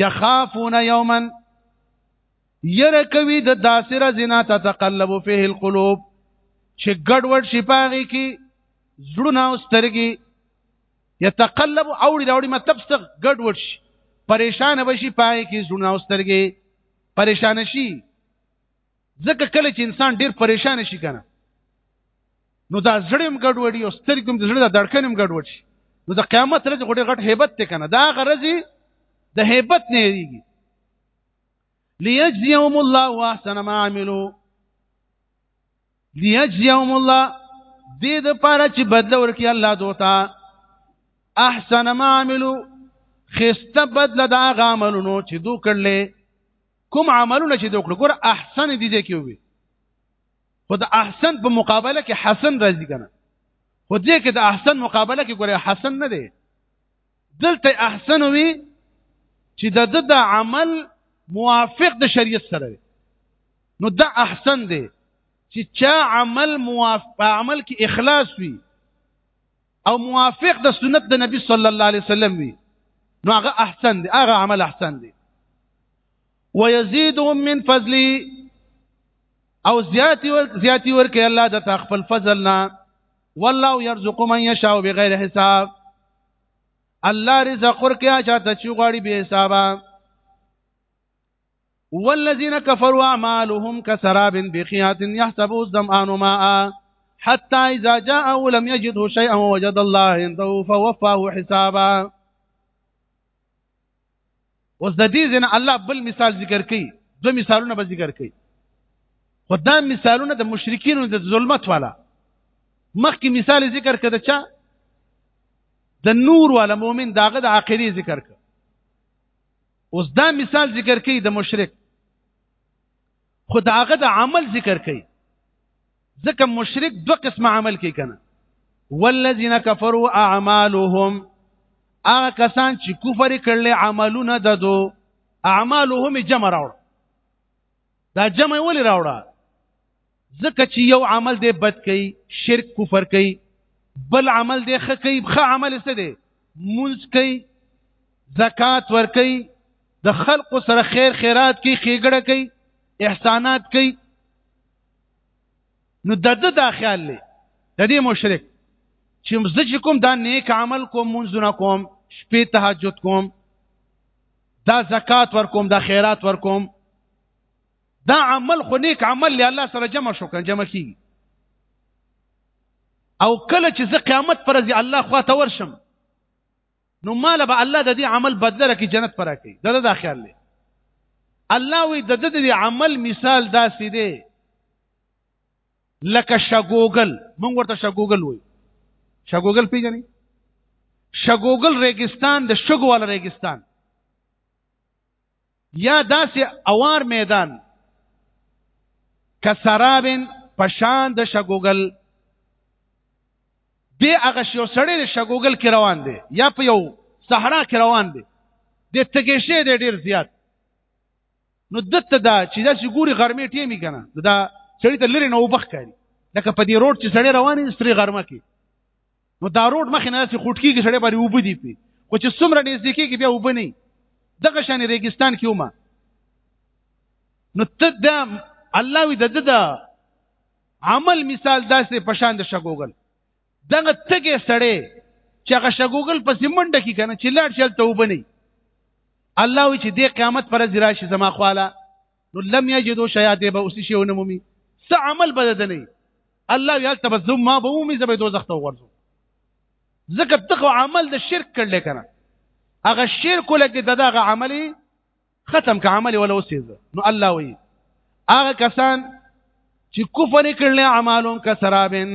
یخافون یوما یره کوي د داسې ورځې نه تتقلب فيه القلوب چې ګډوډ شي پاغي کې زړونه او سترګې یتقلب اوړي راوړي مطلب څه ګډوډ شي پریشان بشي پاغي کې زړونه او سترګې پریشان شي ځکه کله چې انسان ډیر پریشان شي کنه نو دا زړه هم ګډوډي او سترګې هم د زړه د دړکن هم ګډوډ شي نو د قیامت ورځ غوډه غټ hebat ته کنه دا غرضی د hebat نه یریږي ليجزيهم الله واحسن ما عملوا ليجزيهم الله دې د پاره چې بدل ورکړي الله دوتا احسن ما عملوا خسته بدل دا غاملونو چې دو کړلې کوم عملونه چې دوکړه ګور احسن دي دې کې وي خو د احسن په مقابله کې حسن راځي کنه خو دې کې د احسن مقابله کې ګوره حسن نه دی دلته احسن وي چې د د د عمل موافق د شریعت سره وي نو دا احسن دی چې چا عمل موافق عمل کې اخلاص وي او موافق د سنت د نبی صلی الله علیه وسلم وي نو هغه احسن دی هغه عمل احسن دی ويزيدهم من فضلي او زیاتی ور زیاتی ور کې الله د تخفل فضلنا والله يرزق من يشاء بغیر حساب الله رزق ور کې چاته چې غواړي به حسابه والذین کفروا اعمالهم كسراب بخيات يحسبه الظمآن ماء حتى اذا جاءه لم يجده شيئا ووجد الله عنده فوفاه حسابا اوس د دې ځنه الله بل مثال ذکر کړي دو مثالونه به ذکر کړي خدای مثالونه د مشرکین د ظلمت والا مخکې مثال ذکر کړه چا د نور والا مؤمن داغه د عقیده ذکر کړه اوس دا مثال ذکر کوي د مشرک خو دا هغه د عمل ذکر کوي ځکه مشرک دوه قسم عمل کوي کنه والذین کفروا اعمالهم هغه کسان چې کفر کړل عملونه ددو اعمالهم جمع راوړ دا جمع ولې راوړه ځکه چې یو عمل دی بد کوي شرک کفر کوي بل عمل دی ښه کوي ښه عمل څه دی مونږ کوي زکات ور کوي د خلق سره خیر خیرات کوي خېګړه کوي احسانات کوي نو د د دا خیال لې د دې مشرک چې مزد چې کوم دا نیک عمل کوم منځونه کوم شپې تهجد کوم دا زکات ور کوم دا خیرات ور کوم دا عمل خو نیک عمل له الله سره جمع شو کنه جمع کیږي او کله چې زه قیامت پر ځي الله خوا ته ورشم نو مال به الله د دې عمل بدله کې جنت پر راکړي دا دا خیال دی الله وی د دې عمل مثال دا سي دی لکه شګوګل مونږ ورته شګوګل وای شګوګل پیژنې شګوګل ریګستان د شګوال ریګستان یا داسې اوار میدان کسرابن پشان د شګوګل دی هغه شیو سړی د شګوګل کې روان دی یا په یو صحرا کې روان دی د تګې شی دی ډیر زیات نو دته دا چې دا چې ګوري غرمې ټیمي کنه دا سړی ته لری نه وبخ کوي لکه په دې روډ چې سړی روان دی ستري غرمه کې نو دا روډ مخ نه چې خټ کیږي سړی باندې وب دي پی خو چې څومره نږدې کیږي بیا وب نه دغه شان ریګستان کې ومه نو ته دا الله وی د د عمل مثال داسې پشان د شګوګل دغه تګه سړی چې هغه شګوګل په سیمنډ کې کنه چې لاړ شل ته وبني الله وی چې د قیامت پر ځرا شي زما خواله نو لم یجدو شیئا دی به اوس شی ونه مومي څه عمل بد نه الله یال تبذم ما به مومي زبې دوزخ ته ورځو ځکه دغه عمل د شرک کړل کنه هغه شرک لکه دغه عملي ختم که عملي ولا وسیز نو الله وی هغه کسان چې کفر کړل اعمالهم کسرابن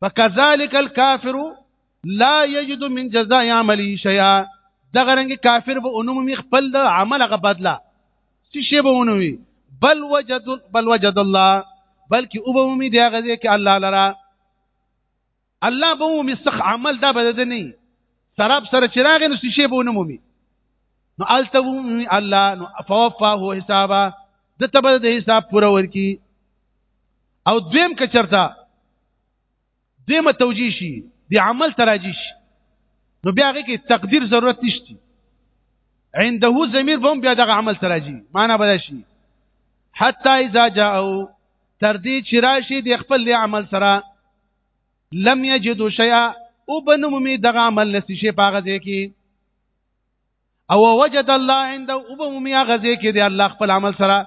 فكذلك الكافر لا يجد من جزاء عمله شيئا دغه رنګ کافر به انومي خپل د عمل غ بدله څه شی به ونوي بل وجد بل وجد الله بلکې او به امید هغه دی کې الله لرا الله به مو مسخ عمل دا بد نه سراب سره چراغ نو څه شی به ونومي نو الته الله نو فوفاه حسابا د تبد د حساب پوره ورکی او دویم که چرته دیمه توجیه شي د عمل تراجی شي نو بیا هغه کې تقدیر ضرورت نشته عنده ضمیر بم بیا دغه عمل تراجی معنا بدل شي حتی اذا جاءوا تر دې چې راشي د خپل عمل سره لم یجدوا شیئا او بنمومي دغه عمل نسی شي پاغه ځای کې او وجد الله عنده او بنمومي هغه ځای کې د الله خپل عمل سره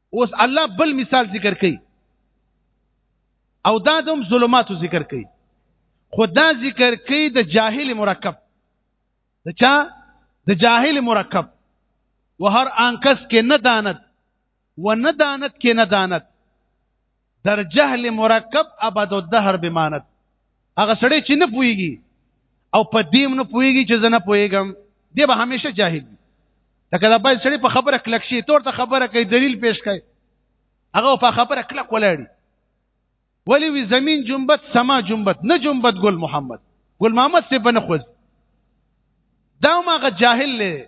اوس الله بل مثال ذکر کوي او دا دوم ظلماتو ذکر کوي خو دا ذکر کوي د جاهل مرکب د چا د جاهل مرکب و هر آنکس کې نه دانت و نه دانت کې نه دانت در جهل مرکب ابد الدهر بمانت هغه سړی چې نه پويږي او په دیم نه پويږي چې زه نه پويږم دی به همیشه جاهل وي لکه دا بل سړی په خبره کلک شي تور ته خبره کوي دلیل پیش کوي هغه په خبره کلک ولاړي ولی وی زمين جنبت سما جنبت نه جنبت ګل محمد ګل محمد څه بنخوز دا ماغه جاهل له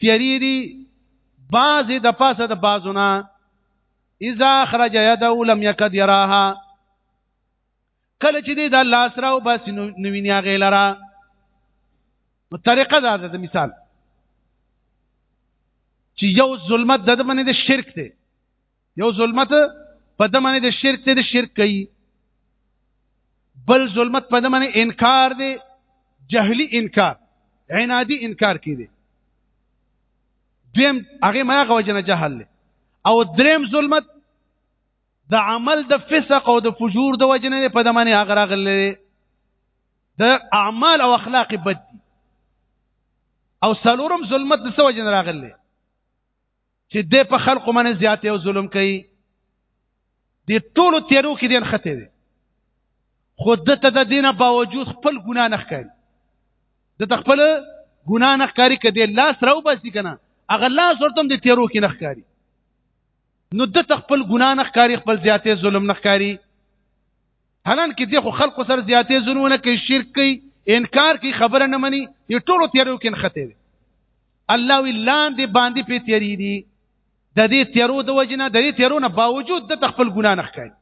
تیری دی بعضی د پاسه د بازونه اذا خرج يده لم يكد يراها کله چې دی د الله سره او بس نو وینیا غیلرا نو طریقه دا ده مثال چې یو ظلمت د باندې د شرک دی یو ظلمت په دمنه د شرک ته د شرک کوي بل ظلمت په دمنه انکار دی جهلی انکار عنادي انکار کړي دیم هغه ما غوجنه جهل او دریم ظلمت د عمل د فسق او د فجور د وجنه په دمنه هغه راغلي د اعمال او اخلاق بد دي او سلورم ظلمت د سو جن راغلي چې د په خلکو باندې زیات او ظلم کوي د ټولو تیرو کې دین خته دي خو د ته د دینه باوجود خپل ګنا نه ښکاري د خپل ګنا نه ښکاري کدی لاس راو باسي کنه اغه لاس ورته د تیرو کې نه ښکاري نو د خپل ګنا نه ښکاری خپل زیاتې ظلم نه ښکاری حالان کې دغه خلکو سره زیاتې زرونه کوي شرک کوي انکار کوي خبره نه مني یو ټولو تیارو کې نخته وي الله ولان دې باندې په تیری دي د دې تیارو د وجنه د دې تیارو نه باوجود د خپل ګنا نه ښکاري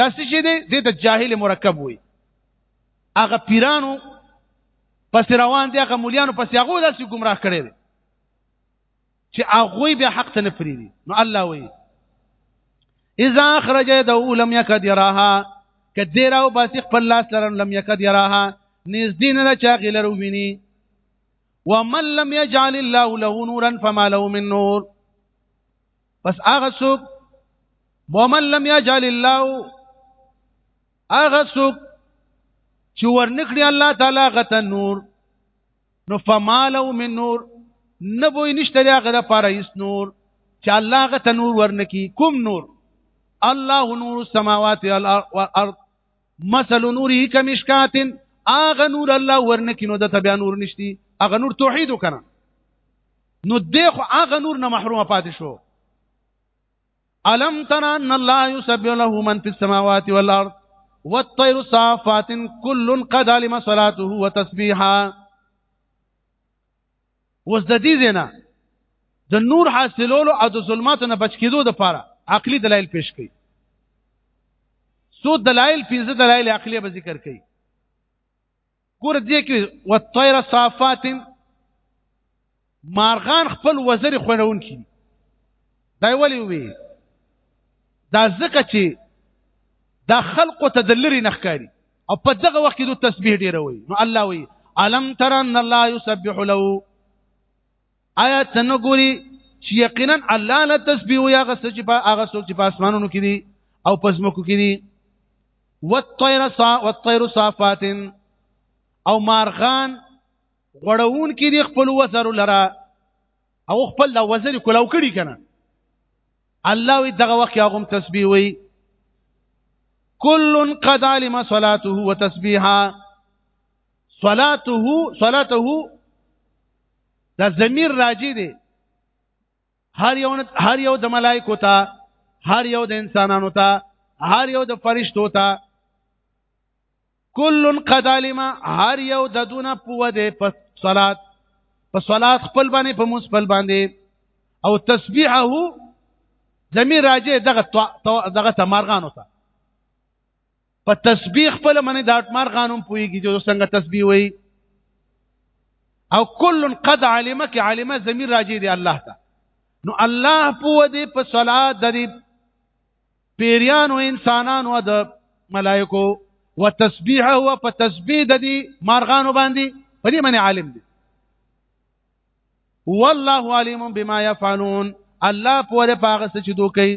دا څه شي دی د جاهل مرکب وي هغه پیرانو پس روان دي هغه مليانو پس هغه داسې گمراه کړي دي چې هغه به حق ته نه پریدي نو الله وایي اذا اخرج يده لم يكد يراها کدی راو بس خپل لاس لرن لم يكد يراها نږدې نه چاغی لرو ویني ومن لم يجعل الله له نورا فما له من نور بس هغه څوک ومن لم يجعل الله هغه څوک چې ورنکړي الله تعالی غته نور نو فمالو من نور نبوی نشته هغه د پاره هیڅ نور چې الله غ ته نور ورنکی کوم نور الله نور السماوات والارض مثل نوره کمشکات اغه نور الله ورنکی نو د تبع نور نشتی اغه نور توحید وکنه نو دغه اغه نور نه محروم پاتې شو الم تر ان الله يسبح له من في السماوات والارض والطير صافات كل قد علم صلاته وتسبيحا وس د دې زینا د نور حاصلولو او د ظلماتو نه بچ کېدو د پاره عقلي دلایل پیش کړي سو دلایل پنځه دلایل عقلي به ذکر کړي ګور دې کې والطير صافات مارغان خپل وزر خړون کی دا ولی وی دا ځکه چې دا خلقو ته د لری نخکاری او په دغه وخت کې دوی تسبیح ډیروي نو الله وی الم تر ان الله يسبح له آیا تنه ګوري چې یقینا الله له تسبیح او هغه څه چې په هغه څوک چې په اسمانونو کې دي او په ځمکو کې دي والطير صا والطير صافات او مارغان غړون کې دي خپل وزر لرا او خپل د وزر کولو کړي کنه الله وي دغه وخت هغه تسبیح وي کل قد علم صلاته وتسبیحه صلاته صلاته دا ضمیر راجی دی هر یو هر یو د ملائکو ته هر یو د انسانانو ته هر یو د فرشتو ته کل قد علم هر یو د دونه پوه دی په صلات په صلات خپل باندې په موس خپل باندې او تسبیحه زمي راجه دغه دغه تمارغانو ته په تسبیح خپل منی د اټمار خانم پويږي چې څنګه تسبیح وایي او کل قد علمک علم زمير راجي دی الله ته نو الله په دې په صلات د دې پیریانو انسانانو د ملائکو وتسبیح هو په تسبیح د دې مارغانو باندې په دې منی عالم دی والله علیم بما يفعلون الله په دې پاغه څه چې دوی کوي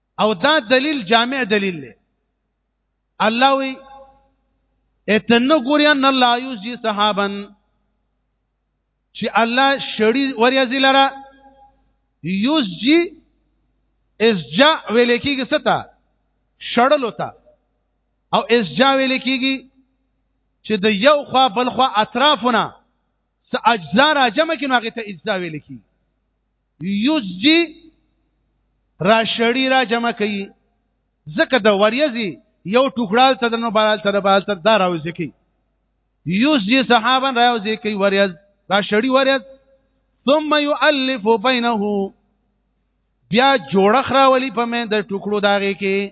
او دا دلیل جامع دلیل دی الله وی اتنه ګوري ان الله یوزي صحابا چې الله شړی وریازي لره یوزي اس جا ویل کېږي ستا شړل وتا او اس جا ویل کېږي چې د یو خوا بل خوا اطرافونه څه اجزا را جمع کینو هغه ته اجزا ویل کېږي یوزجی را شړی را جمع کوي ځکه د وریځي یو ټوکړال ته د نو بال ته د بال ته دا راوځي کوي یوزجی صحابه راوځي کوي وریځ را شړی وریځ ثم يؤلف بينه بیا جوړخ راولي په من د ټوکړو داغه کې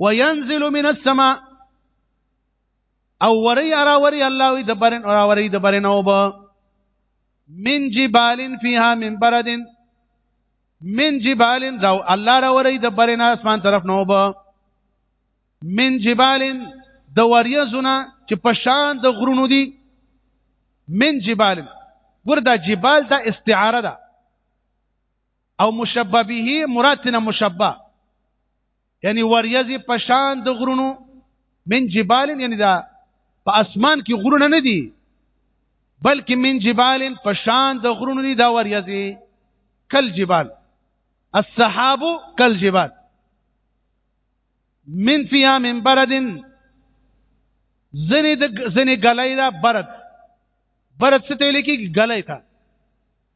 وينزل من السماء او وری اراوری الله وی د برن اراوری د برن او با من جبال فيها من برد من جبال راو الله راوری د برن اسمان طرف نو با من جبال د وریزونه چې په شان د غرونو دي من جبال وردا جبال دا استعاره ده او مشبه به مراد نه مشبه یعنی وریزی پشان د غرونو من جبال یعنی دا په اسمان کې غرونه نه دي بلکې من جبال پشان د غرونو دي دا وریزی کل جبال السحاب کل جبال من فيها من برد زنی د زنی غلای دا برد برد څه ته لیکي غلای تا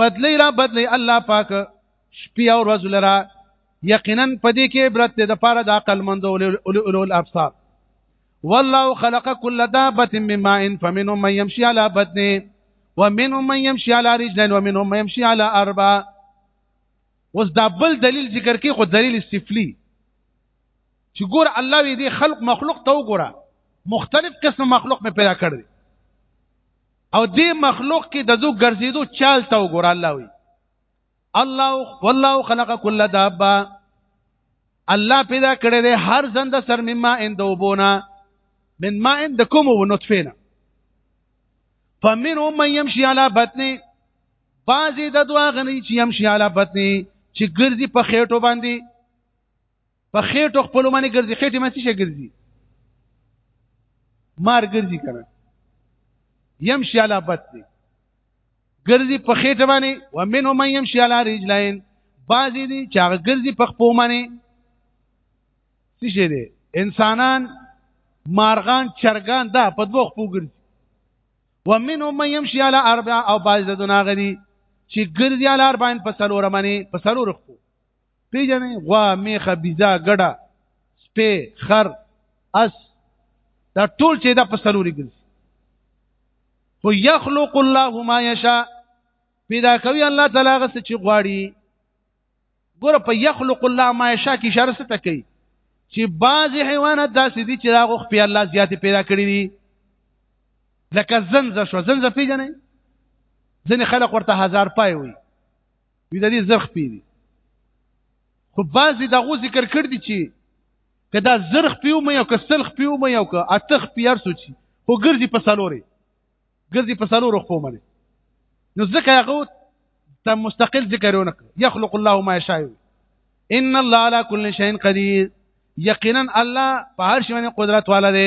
بدلی را بدلی الله پاک شپې او ورځې لرا یقینا پدې کې عبرت ده لپاره د عقل مند او اولو الابصار والله خلق كل دابه من ماء فمنهم من يمشي على بطنه ومنهم من يمشي على رجلين ومنهم من يمشي على اربع اوس دا بل دلیل ذکر کې خو دلیل استفلی چې ګور الله دې خلق مخلوق ته وګوره مختلف قسم مخلوق مې پیدا کړی او دې مخلوق کې د دو ګرځېدو چال ته وګوره الله وي الله والله خلق كل دابه الله پیدا کړی دی هر زنده سر مما اند وبونه من ما اند کوم و نطفه نه فمنهم من يمشي على بطنه بعضی د دوا غنی چې يمشي على بطنه چې ګرځي په خېټو باندې په خېټو خپل باندې ګرځي خېټې مې څه ګرځي مار ګرځي کنه يمشي على بطنه ګرځي په خېټه باندې ومنه من يمشي على رجلين بعضی دي چې هغه ګرځي په خپو باندې څه شي دي انسانان مارغان چرګان دا په دوه خپو ګرځي ومنهم من يمشي على اربع او بعض دونه غدي چې ګرځي على اربعين په سلور باندې په سلور خپو پیژنې غوا میخه بیزا ګډه سپې خر اس دا ټول چې دا په سلوري ګرځي خو یخلق الله ما یشا پیدا کوي الله تعالی غس چې غواړي ګور په یخلق الله ما یشا کې شرط ته کوي چې بعض حیوانات داسې دي چې دا غو خپل الله زیات پیدا کړی دي لکه زنځه شو زنځه پیژنې ځنې خلک ورته هزار پای وي وی د دې زرخ پی دي خو بعضی دا غو ذکر کړ دي چې کدا زرخ پیو مې او که سلخ پیو مې او که اتخ پیار سوچي خو ګرځي په سالوري ګرځي په سالورو خو مله نو ځکه هغه ته مستقل ذکر ونه يخلق الله ما يشاء ان الله على كل شيء قدير یقینا الله په هر شي باندې قدرت والا دی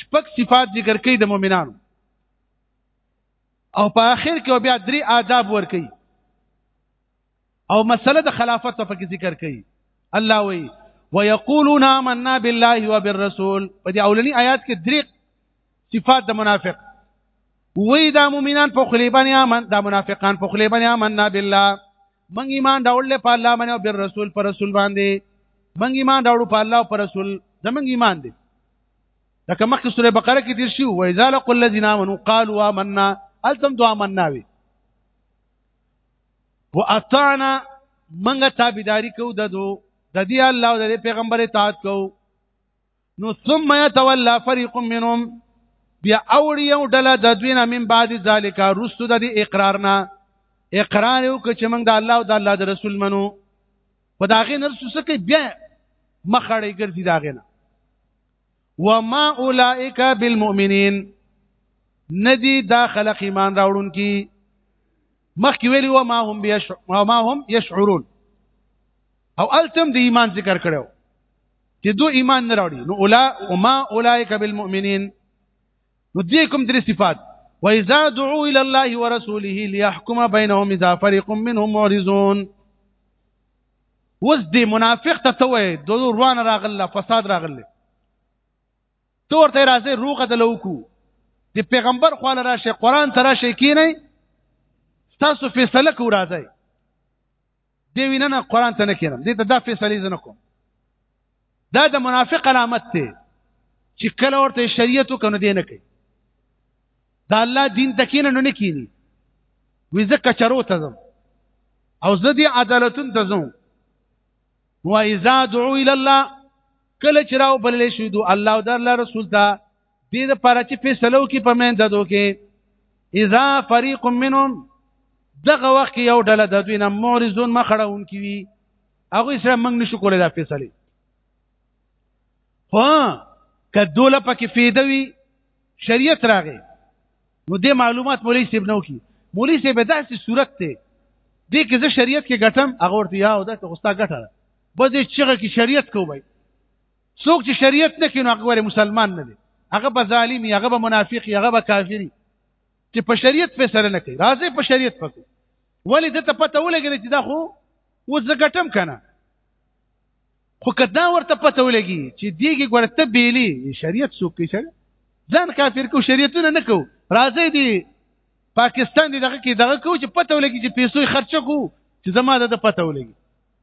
شپږ صفات ذکر کړي د مؤمنانو او په آخر کې بیا درې آداب ور کوي او مسله د خلافت په کې ذکر کوي الله وی ويقولون آمنا بالله وبالرسول په دې اولنی آیات کې درې صفات د منافق وی دا مؤمنان په خلیبان امن دا منافقان په خلیبان امننا بالله من ایمان راوړل په الله باندې او پر رسول پر رسول باندې من ایمان راوړو په الله او پر رسول زمنګ ایمان دی لکه مخکې سوره بقره کې تیر شو و اذا لقوا الذين امنوا قالوا آمنا التم دعا مننا وي واطعنا منګه تابعداري کو ددو د دې الله او د پیغمبر اطاعت کو نو ثم يتولى فريق منهم بیا اوړي یو ډله د دوی نه من بعد ذالک رستو د اقرار نه اقرار یو چې موږ د الله او د الله د رسول منو خداغه نرسو سکه بیا مخړې ګرځي داغه نه وما اولئک بالمؤمنین ندی دا خلق ایمان راوړون کی مخکې ویلی و ما هم بیش... ما هم یشعرون او التم د ایمان ذکر کړو چې دو ایمان نه راوړي نو اولا وما اولئک بالمؤمنین نو دې کوم درې صفات واذا دعوا الى الله ورسوله ليحكم بينهم اذا فريق منهم معرضون وز دې منافق ته توې د روان راغله فساد راغله ته ورته راځې روغه د لوکو د پیغمبر خواله راشه قران ته راشه کینې تاسو فیصله کو راځي دی ویننه قران ته نه کینم دې ته دا فیصله زنه کوم دا د منافق علامت دی چې کله ورته شریعت وکنه دی نه کوي دا الله دین تکینه نه کینی وې زکه چرو ته زم او زه دې عدالتون ته زم واذا دعوا الى الله کله چې راو بلل شي دو الله او در رسول ته دې د پاره چې فیصلو کې پمن ددو کې اذا فريق منهم دغه وخت یو ډله د دوی نه مورزون مخړون کی وی هغه سره موږ نشو کولای دا فیصله خو کدوله پکې فیده وی شریعت راغی نو دې معلومات مولوی صاحب نو کی مولوی صاحب داسې صورت ته دې کې زه شریعت کې ګټم هغه ورته یا او دا ته غوستا ګټه په دې چیغه کې شریعت کوی څوک چې شریعت نه کینو هغه مسلمان نه دی هغه به ظالم هغه به منافق هغه به کافری چې په شریعت فیصله نه کوي راځي په شریعت پکې ولې د ته پته ولګی چې دا خو و زګټم کنه خو کدا ورته پته ولګي چې دیګي ګورته بیلی شریعت څوک کوي ځان کافر کو شریعتونه نه کو راځي دی پاکستان دی دغه کې دغه کو چې پته ولګي چې پیسې خرچه کو چې زما د پته ولګي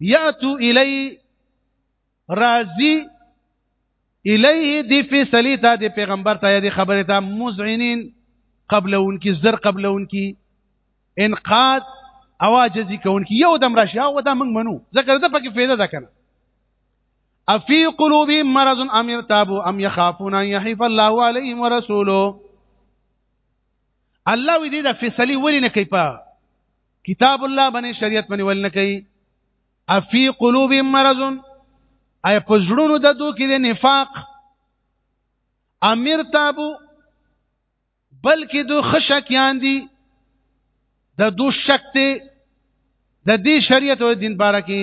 یاتو الی رازی الیه دی فیصلی تا دی پیغمبر تا یا دی خبره تا مزعنین قبل انکی زر قبل انکی انقاد اواجزی کونکی یو دم راشی او دا موږ منو ذکر ده پکې فایده ده کنه افی قلوبهم مرض ام ارتابوا ام يخافون ان يحيف الله عليهم ورسوله الله وی دې د فیصله ولې نه کوي په کتاب الله باندې شریعت باندې ول نه کوي افي قلوب مرض اي پزړونو د دو کې د نفاق امیر تابو بلکې دو خشک یان دي د دو شک ته د دې شریعت او دین باره کې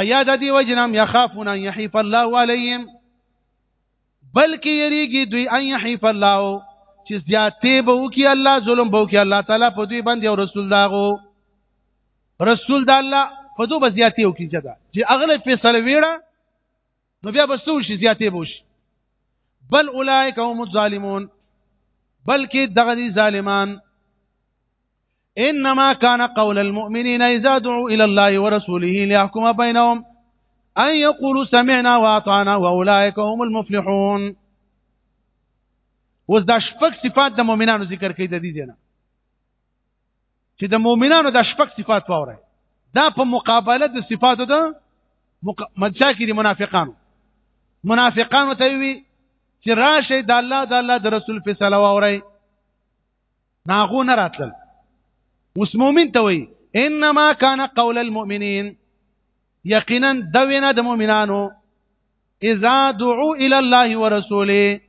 آیا د دې وجنام یخافون یحیف الله علیهم بلکې یریږي دوی ان یحیف الله چې زیاتې به وکي الله ظلم به وکي الله تعالی په دوی باندې او رسول داغو رسول د الله په دوی به زیاتې وکي جدا چې اغله فیصله ویړه نو بیا به سو شي زیاتې به وشي بل اولئک هم الظالمون بلکې دغه ظالمان انما كان قول المؤمنين اذا دعوا الى الله ورسوله ليحكم بينهم ان يقولوا سمعنا واطعنا واولئك هم المفلحون اوس دا شپږ صفات د مؤمنانو ذکر کوي د دې ځنه چې د مؤمنانو د شپږ صفات وره دا په مقابله د صفاتو د مدشا کې د منافقانو منافقانو ته وی چې راشه د الله د الله د رسول په صلوات وره ناغو نه راتلل اوس مؤمن ته وي انما كان قول المؤمنين یقینا د وینا د مؤمنانو اذا دعوا الى الله ورسوله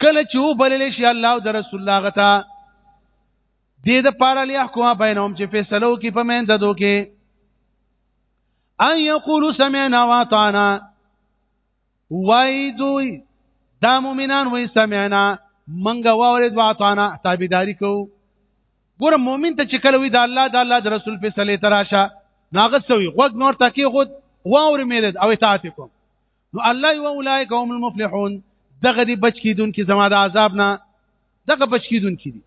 کله چې وبلل شي الله او د رسول الله غته دې د پاره لیا کوه بینهم چې فیصلو کې پمند دو کې ان یقولوا سمعنا واطعنا وای دوی دا مؤمنان وای سمعنا منګه واورید واطانا تابعداري کو ګور مؤمن ته چې کله وی دا الله دا الله د رسول په صلی تراشه ناغه سوی غوږ نور تکي غود واور میرد او اطاعت کوم نو الله یو اولایک هم المفلحون دغه دی بچ کیدون کی زما د عذاب نه دغه بچ کیدون کی دي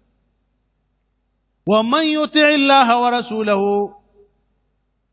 ومن يطع الله ورسوله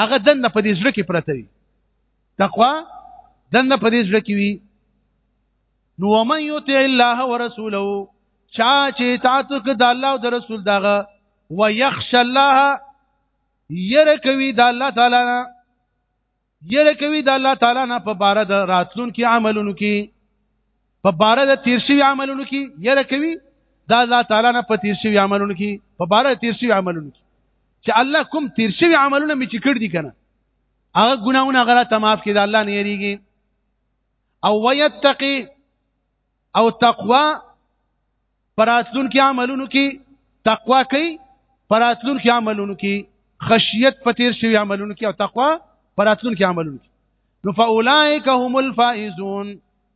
هغه دنه په دې زړه کې پرته وي تقوا دنه په دې زړه کې وي نو ومن یطع الله ورسوله چا چې اطاعت وکړ د الله او د رسول دغه ويخش الله یره کوي د الله تعالی نه یره کوي د الله تعالی نه په بار د راتلون کې عملونو کې په بار د تیر شوی عملونو کې یره کوي دا الله تعالی نه په تیر شوی عملونو کې په بار د تیر شوی عملونو کې چې الله کوم تیر شوی عملونه می چې کړ دي کنه هغه ګناونه غلا ته معاف کړي الله نه یریږي او ويتقي او تقوا پراتلون کې عملونو کې تقوا کوي پراتلون کې عملونو کې خشیت په تیر شوی عملونو کې او تقوا پراتلون کې عملونو کې نو فاولائک هم الفائزون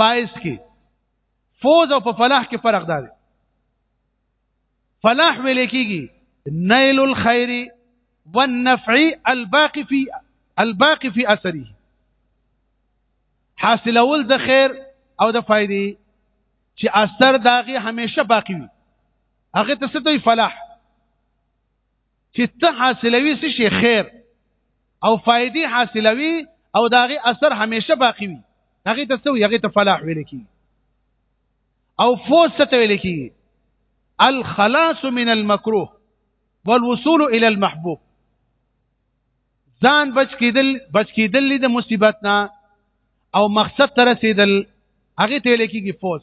فائز کې فوز او په فلاح کې فرق دی فلاح ویل کېږي نيل الخير والنفع الباقي في الباقي في اثره حاصلول د خیر او د فائدې چې اثر داغي همیشه باقی وي هغه ته څه دی فلاح چې ته حاصلوي څه شي خیر او فائدې حاصلوي او داغه اثر همیشه باقی وي هغه ته څو هغه ته فلاح ویل کی او فوز ته ویل کی الخلاص من المكروه والوصول الى المحبوب ځان بچ کیدل بچ کیدل د مصیبت نه او مقصد ته رسیدل هغه ته لیکيږي فوز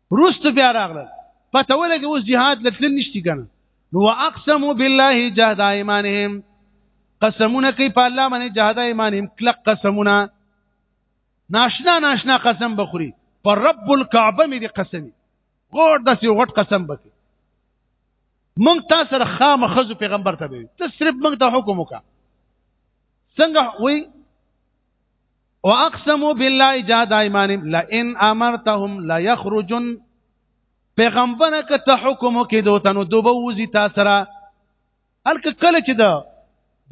روست بیا راغله پته ولګي اوس جهاد لتل نشتی کنه نو اقسم بالله جهد ایمانهم قسمونه کوي په الله باندې جهاد ایمانهم کلک قسمونه ناشنا ناشنا قسم بخوري پر رب الكعبه مې دي قسم غور داسې غټ قسم بکي مونږ تاسو سره خامه خزو پیغمبر ته وي ته صرف مونږ ته حکم وکړه څنګه وي واقسموا بالله جاد ايمانهم لئن امرتهم لا يخرجن پیغمبر که ته حکم کې دوته نو دوبه وزي تاسو را الک کله چې دا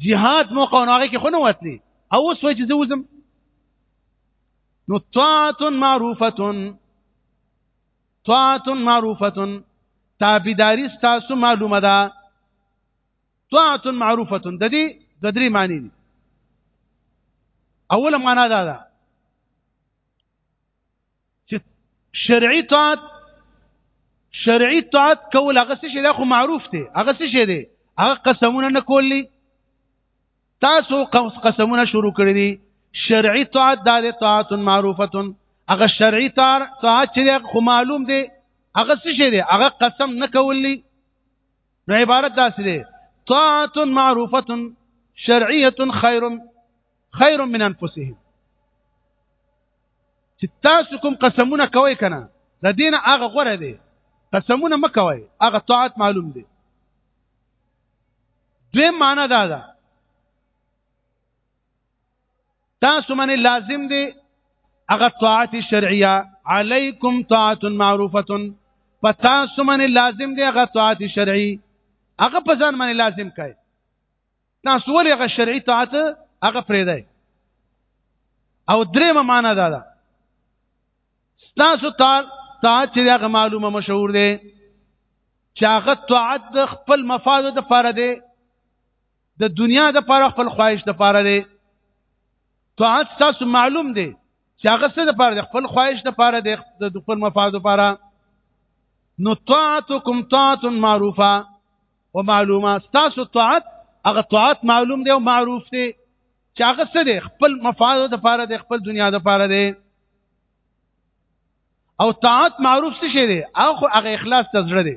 جهاد موقع نو هغه کې خو نه وتلی او اوس وای چې زوزم نو طاعت معروفه طاعت معروفه تابعداري تاسو معلومه ده طاعت معروفه د دې د درې معنی دي اوله معنا دا ده چې شرعي طاعت شرعي طاعت کول هغه څه شي دا خو معروف دی هغه څه شي دی هغه قسمونه نه کولی تاسو قسمونه شروع کړی دي شرعي طاعت دا دی طاعت معروفه هغه شرعي طاعت چې خو معلوم دی هغه څه شي دی هغه قسم نه کولی نو عبارت داسې دی طاعت معروفه شرعیه خیر خیر من انفسهم چې تاسو کوم قسمونه کوي کنه د دین هغه غوره دی قسمونه مکوي هغه طاعت معلوم دی دوی معنا دا ده تاسو باندې لازم دی هغه طاعت شرعیه علیکم طاعت معروفه پتا سمنه لازم دی هغه طاعت شرعي هغه په ځان باندې لازم کړي تاسو ولې هغه شرعي طاعت هغه پرې دی او درېمه معنا دا ده تاسو طاعت چې هغه معلومه مشهور دی چې هغه طاعت خپل مفاد د فار دی د دنیا د پاره خپل خواهش د پاره دی طاعت تاسو معلوم دی چې هغه څه د پاره خپل خواهش د پاره دی د خپل مفاد د پاره نو طاعتکم طاعت معروفه ومعلومه تاسو طاعت هغه طاعت معلوم دی او معروف دی چې هغه څه دی خپل مفاد د پاره دی خپل دنیا د پاره دی او طاعت معروف څه شي دی هغه هغه اخلاص تزړه دی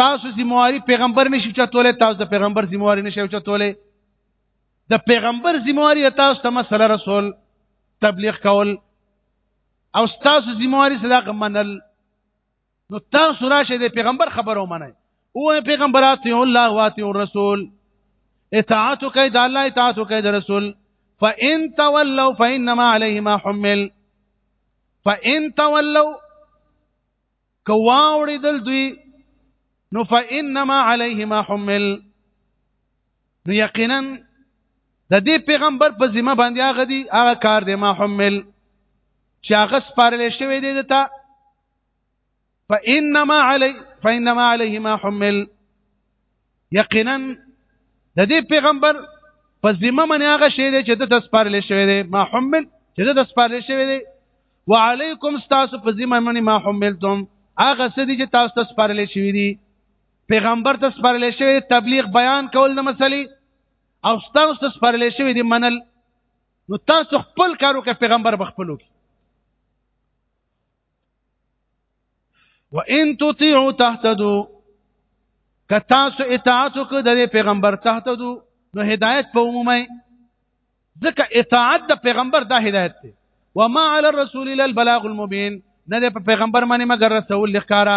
تاسو ذمہواری پیغمبر نشي چتولې تاسو د پیغمبر ذمہواری نشي چتولې د پیغمبر ذمہواری تاسو ته مسله رسول تبلیغ کول او تاسو ذمہواری صلاح منل نو تاسو راشه د پیغمبر خبرو منئ او پیغمبر اتی الله واتی الرسول اطاعت کوي د الله اطاعت کوي د رسول فان تولوا فانما عليه ما حمل فان تولوا کواوړي دل دوی نو فانما عليه ما حمل نو یقینا د دې پیغمبر په ذمہ باندې هغه دی هغه کار دی ما حمل چې هغه سپارل شوی دی دته فانما علي فانما عليه ما حمل یقینا د دې پیغمبر په ذمه باندې هغه شی دی چې د تسپارل شوی دی ما حمل چې د تسپارل شوی دی وعليكم تاسو په ذمه باندې ما حملتم هغه څه دي چې تاسو تسپارل شوی دی پیغمبر تسپارل شوی تبلیغ بیان کول د مسلې او تاسو تسپارل شوی دی منل نو تاسو خپل کارو کې پیغمبر بخپلو کې وان تطيعوا تهتدوا کتاسو اطاعت وکړه د پیغمبر تهتدوا نو هدایت په عمومي ځکه اطاعت د پیغمبر دا هدایت دی وما على الرسول الا البلاغ المبين نه په پیغمبر باندې مگر رسول لخاره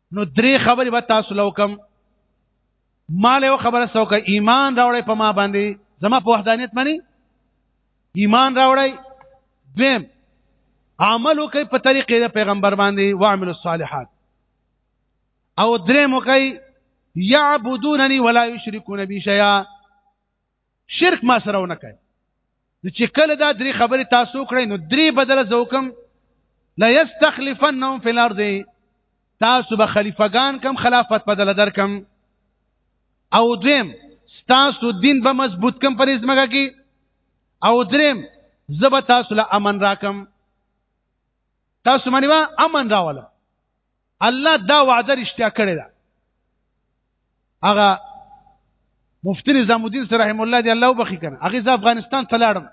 نو درې خبرې به تاسو لوکم مال یو خبره سوکه ایمان راوړی په ما باندې زما په وحدانیت باندې ایمان راوړی دویم عمل وکي په طریقې د پیغمبر باندې واعمل الصالحات او درې موکي يعبدونني ولا يشركون بي شيئا شرک ما سره ونه کوي نو چې کله دا درې خبرې تاسو کړئ نو درې بدله زوکم لا یستخلفنهم فی الارض تاسو به خلیفګان کم خلافت بدله درکم او دویم تاسو دین به مضبوط کم پر ازمګه کې او دریم زب تاسو له امن راکم تاسو منی وا امن راوله الله دا وعده رښتیا کړې ده هغه مفتی نظام الدین سره رحم الله دی الله وبخي کنه هغه ز افغانستان ته لاړم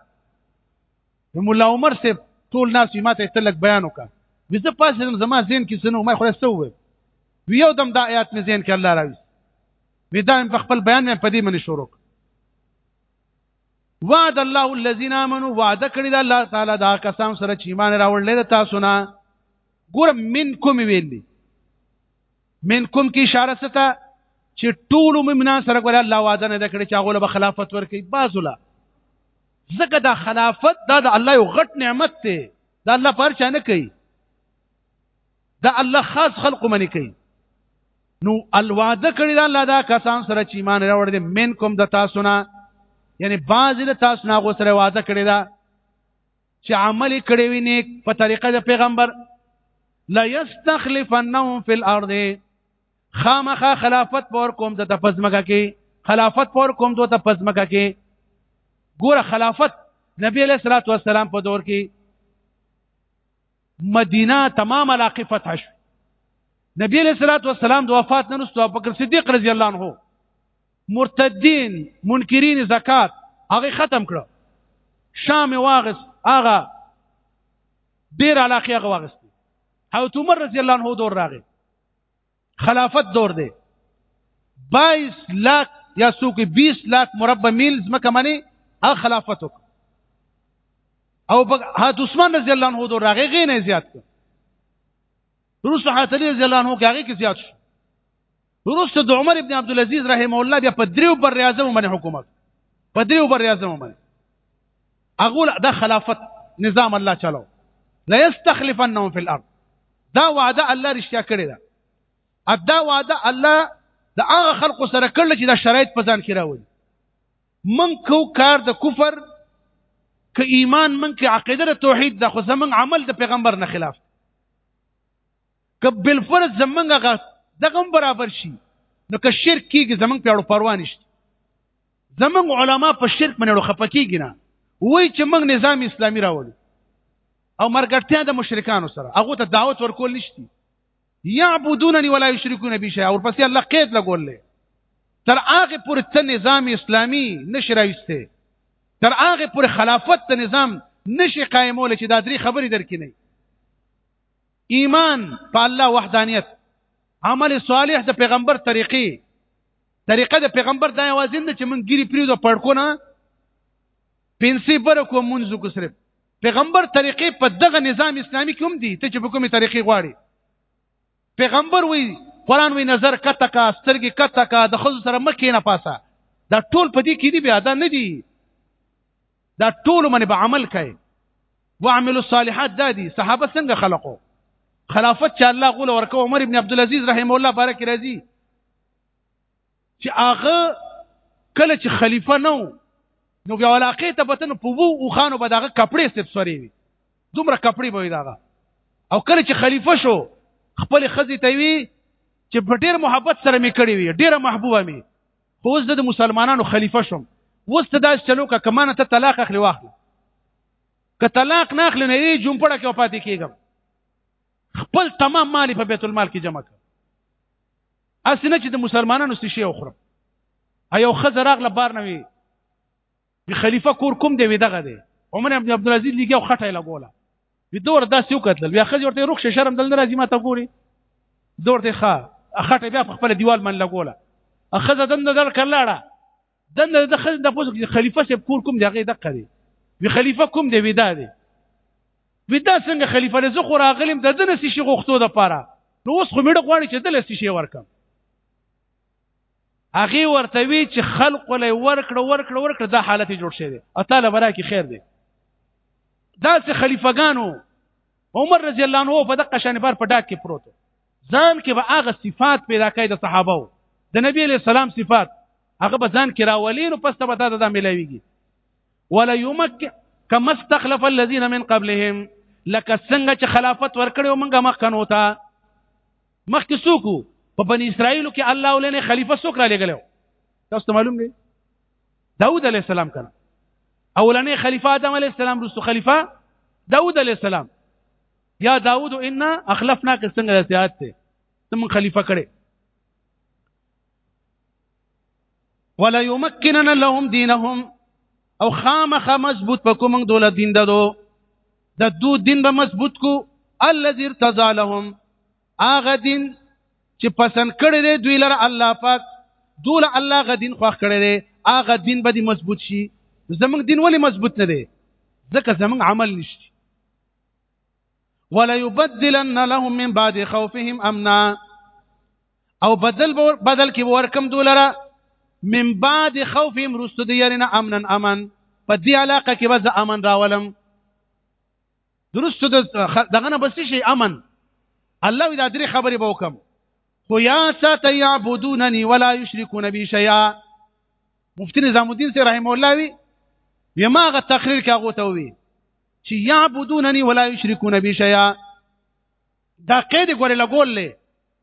مولا عمر سه ټول ناس یې ماته تلک بیان وکړ وزه پاسې زما زین کې سنو ما خو سو وي یو دم دا آیات مې زین کې الله راوي وی دا په خپل بیان مې پدې منې شروع وعد الله الذين امنوا وعده کړی دا الله تعالی دا کسان سره چې ایمان راوړل تاسو نه ګور من کوم ویل دي من کوم کې اشاره ستا چې ټول مؤمنان سره ګور الله وعده نه کړی چې هغه به خلافت ورکړي بازولا زګه دا خلافت دا د الله یو غټ نعمت دی دا الله پر چا نه کوي دا الله خاص خلق منی کوي نو الوعده کړی دا الله دا کسان سره چې ایمان راوړ دي من کوم د تاسو نه یعنی بعضی د تاسو نه غو سره وعده کړی دا چې عمل کړی وي نیک په طریقه د پیغمبر لا یستخلفنهم فی الارض خامخا خلافت پور کوم د تپزمګه کې خلافت پور کوم دوه تپزمګه کې ګوره خلافت نبی علیہ الصلوۃ والسلام په دور کې مدینه تمام علاقه فتح شو نبی علیہ الصلوۃ والسلام د وفات نه وروسته ابوبکر صدیق رضی الله عنه مرتدین منکرین زکات هغه ختم کړو شام واغس هغه ډیر علاقه هغه واغس حضرت عمر رضی الله عنه دور راغی خلافت دور دی 22 لاک یا سو کې 20 لاک مربع میل زمکه منی هغه خلافت وک او حضرت عثمان رضی الله عنه دور راغی غی نه زیات کړ روس حضرت علی رضی الله عنه کې هغه کې زیات شو وروسته د عمر ابن عبد العزيز رحم الله بیا په دریو بر اعظم باندې حکومت په دریو بر اعظم باندې هغه د خلافت نظام الله چلو لا يستخلفنهم في الارض دا وعده الله رښتیا کړی دا ادا وعده الله د هغه خلکو سره کړل چې دا شرایط په ځان کې راوړي من کو کار د کفر ک ایمان من کې عقیده توحید د خو زمنګ عمل د پیغمبر نه خلاف که بل فرض زمونږ هغه دغه برابر شي نو که شرک کیږي زمونږ په اړه پروا نشته زمونږ علما په شرک باندې خپه کیږي نه وای چې موږ نظام اسلامي راوړو او مرګټیا د مشرکانو سره هغه ته دعوت ورکول نشتی یعبدوننی ولا یشرکون بی شیئا ورپسې الله قید لګولې تر هغه پر ته نظام اسلامي نشراويسته تر هغه پر خلافت ته نظام نشي قائمول چې دا درې خبرې درکې نه ایمان په الله وحدانیت عمل صالح د پیغمبر طریقې طریقه د پیغمبر دا یوازې نه چې مونږ ګيري پریدو پړکو نه پنسي پر کو مونږ کو صرف پیغمبر طریقې په دغه نظام اسلامي کې هم دي ته چې په کومه طریقې غواړي پیغمبر وی قران وی نظر کته کا سترګې کته کا د خود سره مخ نه پاسه دا ټول په دې کې دي بیا دا نه دي دا ټول باندې به عمل کوي وعمل الصالحات دا دي صحابه څنګه خلقو خلافت چې الله غول ورکو عمر ابن عبد العزيز رحم الله بارک رضی چې هغه کله چې خلیفہ نو نو بیا علاقه ته بتن په وو او خانو به داغه کپڑے سپسوري وي دومره کپڑے به وي داغه او کله چې خلیفہ شو خپل خزي ته وی چې په ډیر محبت سره می کړی وی ډیره محبوبه می خو اوس د مسلمانانو خلیفہ شوم اوس ته داس چلو که کمانه ته طلاق اخلي واخله که طلاق نه اخلي نه یې جمپړه کې پاتې کېږم خپل تمام مال په بیت المال کې جمع کړ اسنه چې د مسلمانانو څه شي وخورم ایو خزر اغله بار نه وي د خلیفہ کور کوم دی وی دغه دی عمر ابن عبد العزيز لګیو خټه لګوله وی دور داسې وکتل بیا خځه ورته رخصه شرم دل راځي ما ته ګوري دور ته ښه خټه بیا خپل دیوال من لګوله اخذ دند در کلاړه دند د خځه د پوز خلیفہ سب کور کوم دی هغه دقه دی وی خلیفہ کوم دی وی دا دی وی دا څنګه خلیفہ له زخه راغلم د دنه سې شي غوښتو د پاره نو اوس خو میډه غواړي چې دلته شي ورکم هغه ورته وی چې خلق له ورکړه ورکړه ورکړه دا حالت جوړ شوی او تعالی برا کې خیر دی دا چې خلیفګانو عمر رضی الله عنه په دقه شان بار په ډاک کې پروت ځان کې به هغه صفات پیدا کړي د صحابه وو د نبی له سلام صفات هغه به ځان کې راولي نو پس ته به دا د ملويږي ولا يمك كما استخلف الذين من قبلهم لکه څنګه چې خلافت ورکړو موږ مخکنو ته مخکې څوک په بنی اسرائیل کې الله ولنه خلیفہ څوک را لګلو تاسو معلوم دی داوود علی السلام کړه اولنې خلیفہ آدم علی السلام رسو خلیفہ داوود علی السلام یا داوود ان اخلفنا څنګه د سیاحت ته تم خلیفہ کړي ولا يمكنن لهم دينهم او خامخ مضبوط پکو موږ دوله دین ددو د دو دین به مضبوط کو الذي ارتضى لهم اغه دین چې پسند کړی دی دوی لره الله پاک دوله الله غ دین خوښ کړی دی اغه دین به دی مضبوط شي زموږ دین ولی مضبوط نه دی ځکه زموږ عمل نشته ولا يبدلن لهم من بعد خوفهم امنا او بدل بدل کې ورکم دولره من بعد خوف مرستو د يرنه امنن امن په دې علاقه کې وځ امن راولم درست دغه نه بس شي امن الله دا درې خبرې به وکم خو یا ساته یعبدوننی ولا یشرکون بی شیئا مفتی نظام الدین سے رحم الله وی یماغه تقریر کې هغه ته وی چې یعبدوننی ولا یشرکون بی شیئا دا قید ګورې لګول لې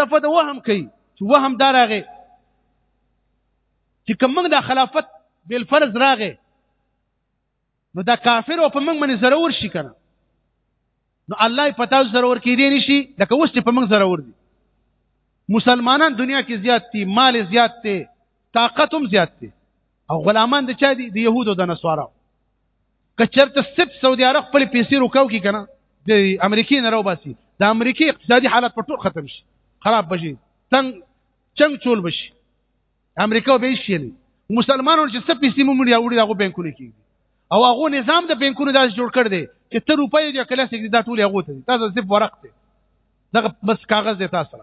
دفه د وهم کوي چې وهم دا راغی چې کوم د خلافت بل فرض راغی نو دا کافر او په موږ باندې ضرور شي کنه نو الله په تاسو ضرور کې دی نشي لکه اوس چې په موږ ضرور دي مسلمانان دنیا کې زیات دي مال زیات دي طاقت هم زیات دي او غلامان د چا دي د يهودو د نصارو که چرته ست سعودي عرب خپل پیسې روکاو کی کنه د امریکای نه راو باسي د امریکای اقتصادي حالت په ټول ختم شي خراب بشي تنگ چنګ چول بشي امریکا به شي نه مسلمانانو چې ست پیسې مو مړي اوړي هغه بانکونه کی او هغه نظام د بانکونو دا جوړ کړ دی چې تر روپۍ د کلاسیک دا ټول هغه ته تاسو صرف ورق ته دغه بس کاغذ دی تاسو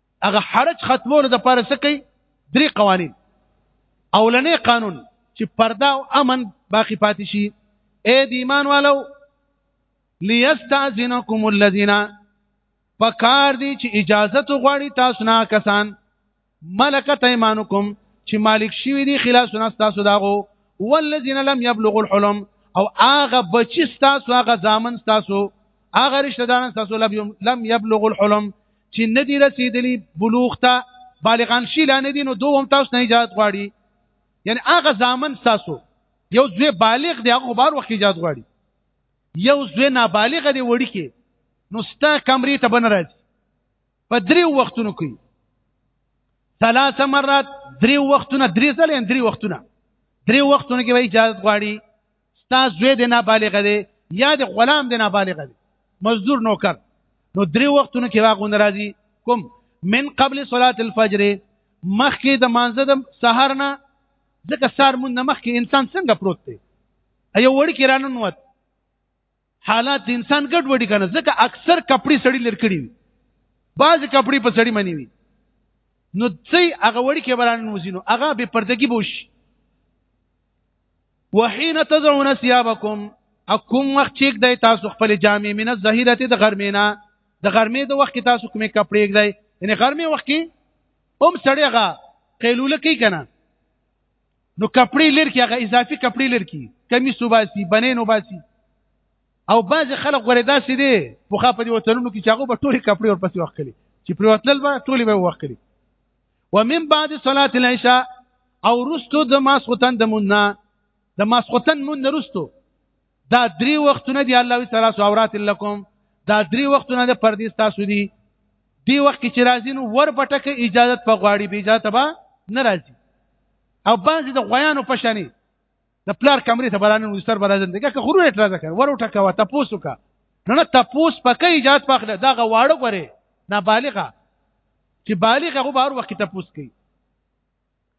هغه حرج ختمولو د پاره څه کوي درې قوانين اولنې قانون چې پرده او امن باقی پاتې شي اے د ایمان والو ليستاذنكم الذين پکار دي چې اجازه تو غواړي تاسو نه کسان ملکت ایمانکم چې مالک شوی دي خلاص نه تاسو داغو والذین لم یبلغوا الحلم او هغه بچی تاسو هغه ځامن تاسو هغه رشتہ داران تاسو لم یبلغوا الحلم چې نه دی رسیدلی بلوغ ته بالغان شي لانه دي نو دوه هم تاسو نه ایجاد غواړي یعنی هغه ځامن تاسو یو زوی بالغ دی هغه بار وخت ایجاد غواړي یو زوی نابالغ دی وړي کې نو ستا کمرې ته بن راځي په درې وختونو کې ثلاث مرات درې وختونه درې ځلې درې وختونه درې وختونه کې وای اجازه غواړي ستا زوی د نابالغ دی یا د غلام د نابالغ دی مزدور نوکر نو درې وختونو کې واغون راځي کوم من قبل صلاه الفجر مخکې د مانزه د سحر نه ځکه سحر مون مخکې انسان څنګه پروت دی ایو وړ کې رانن وت حالات د انسان ګډ وډي کنه ځکه اکثر کپڑے سړی لر کړی وي بعض کپڑے په سړی منی وي نو څي هغه وړي کې بران نوزینو هغه به پردګي بوش وحين تزعون ثيابكم اكم وخت چیک دی تاسو خپل جامې من الظهيره د غرمې نه د غرمې د وخت تاسو کومې کپڑے دی یعنی غرمې وخت کې هم سړیغه قیلوله کوي کنه نو کپڑے لر کې هغه اضافي کپڑے لر کې کمی صوباسي بنین وباسي او بعض خلک غوړې داسې دي په خا په دې وترونو کې چاغو په ټولې کپڑے ورپسې وکړي چې پر وتل به ټولې به وکړي ومن بعد صلاه العشاء او رستو د ماسختن د مونږه د ماسختن مونږ رستو دا درې وختونه دی الله وی ثلاث عورات لكم دا درې وختونه د پردي تاسو دي دی وخت کې چې راځي نو ور پټکه اجازه په غواړي به اجازه به نه راځي او بعضې د غویانو په شانې د پلار کمرې ته برانه وستر برازن دغه که خورو اټرا ځکه ور وټکه وا تاسو کا نه تاسو پکې ایجاد پخله دا غواړو غره نابالغه چې بالغه غو بهر وخت تاسو کوي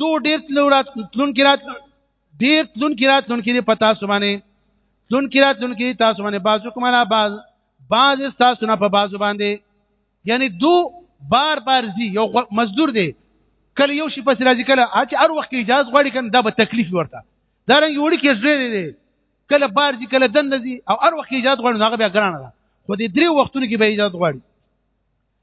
دو ډیر تلو رات تلون کې رات ډیر تلون کې رات تلون کې پتا سمانه تلون کې رات تلون کې تاسو باندې بازو کومه نه باز باز تاسو نه په بازو باندې یعنی دو بار بار زی یو مزدور دی کله یو شي پس راځي کله اچ هر وخت اجازه غواړي کنه دا به تکلیف ورته دا رنګ وړي کې ډېر دی کله بار دي کله دن دي او هر وخت اجازه غواړي هغه بیا ګرانه ده خو دې درې وختونو کې به اجازه غواړي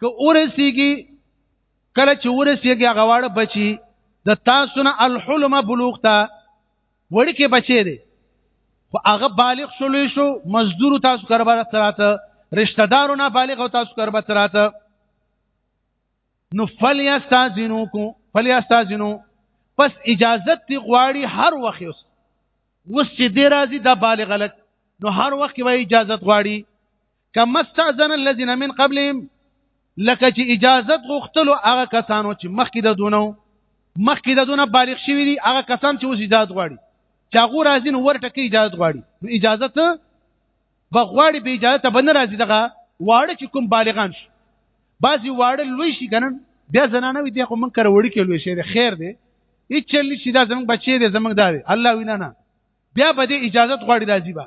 که ورسیږي کله چې ورسیږي هغه واړه بچي د تاسو نه الحلم بلوغ ته وړکه بچي دي خو هغه بالغ شولې شو مزدور تاسو کربره تراته رشتہ دارو نه بالغ تاسو کربره تراته نو فلیستاذنوکم فلیستاذنو پس اجازت تی غواړي هر وخت اوس وس چې دی راځي د بالغ لک نو هر وخت به اجازت غواړي کما استاذن الذين من قبلهم لکه چې اجازه غوښتلو هغه کسانو چې مخکې د دونو مخکې د دونه بالغ شوی دي هغه کسان چې اوس اجازه غواړي چې هغه راځي نو ورته کې اجازه غواړي نو اجازه ته بغواړي به اجازه ته بنه راځي دغه واړه چې کوم بالغان شي بعضي واړه لوی شي کنه بیا زنانه وي دغه من کړه وړي کې لوی شي خیر دی هیڅ چل شي دا زمنګ بچي دی زمنګ داري الله وینا نه بیا به دې اجازه غواړي راځي با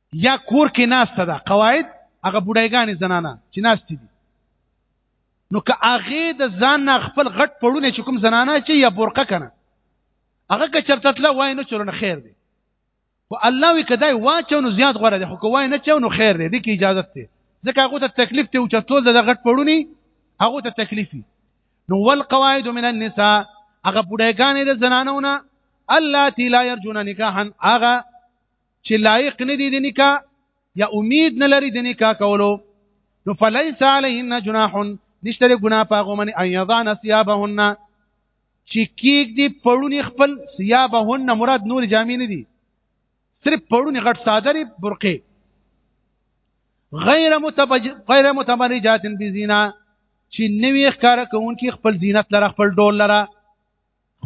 یا کور کې ناشته ده قواعد هغه بډایګانې زنانه چې ناشته دي نو که هغه د ځان نه خپل غټ پړونه چې کوم زنانه چې یا برقه کنه هغه که چرته تل وای نو چرونه خیر دی او الله وی کدای واچو نو زیات غوړه دی خو کوی نه چو نو خیر دی د کی اجازه ته ځکه هغه ته تکلیف ته او چتول د غټ پړونی هغه ته تکلیفي نو ول قواعد من النساء هغه بډایګانې د زنانونه الله تعالی يرجون نکاحا هغه چې لایق نه دي د نکاح یا امید نه لري د نکاح کولو نو فلیس علیهن جناح نشته ګناه پاغو من ان یضان ثيابهن چې کیک دی پړونی خپل ثيابهن مراد نور جامې نه دي صرف پړونی غټ صادری برقه غیر متبج غیر متبرجات بزینا چې نوې ښکارا کوونکی خپل زینت لره خپل ډول لره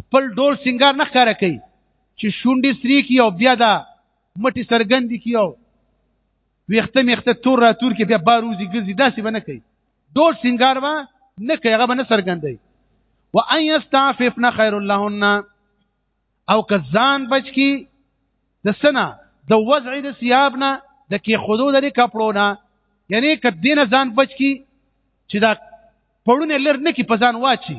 خپل ډول سنگار نه ښکاره کوي چې شونډې سری کی او بیا دا مټي سرګندې کی او ویخته میخته تور را تور کې بیا باروزی ګرځي داسې به نه کوي ډول سنگار به نه کوي هغه به نه سرګندوي و ان یستعففن خیر لهن او کزان بچ کی د سنا د وضع د ثياب نه د کې خودو د کپړو نه یعنی ک دینه ځان بچ کی چې دا پړونه لر نه کی پزان واچي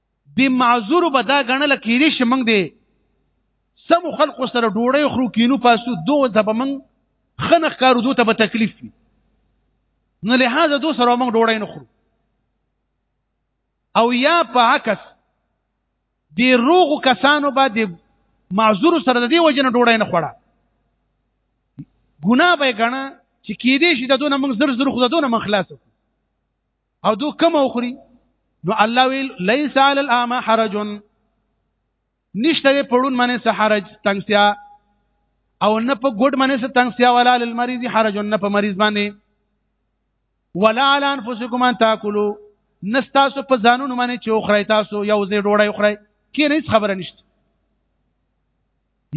به معذور به دا غنل کېږي چې موږ دې سم خلق سره ډوړې خرو کینو پاسو دوه ته به موږ خنخ کارو دوه ته به تکلیف وي نو له هغه دوه سره موږ ډوړې نه خرو او یا په عکس دی روغ کسانو به د معذور سره د دې وجنه ډوړې نه خړه ګناه به غنه چې کېدې شي د دونه موږ زر زر خو د دونه مخلاصو او دو کم اخري نو الله ویل ليس على الاعمى حرج نشته پړون باندې څه حرج تنگسیا او نه په ګډ باندې څه تنگسیا ولا للمريض حرج نه په مریض باندې ولا على انفسكم ان تاكلوا نستاسو په ځانونو باندې چې اخري تاسو یو ځای ډوړی اخري کې هیڅ خبره نشته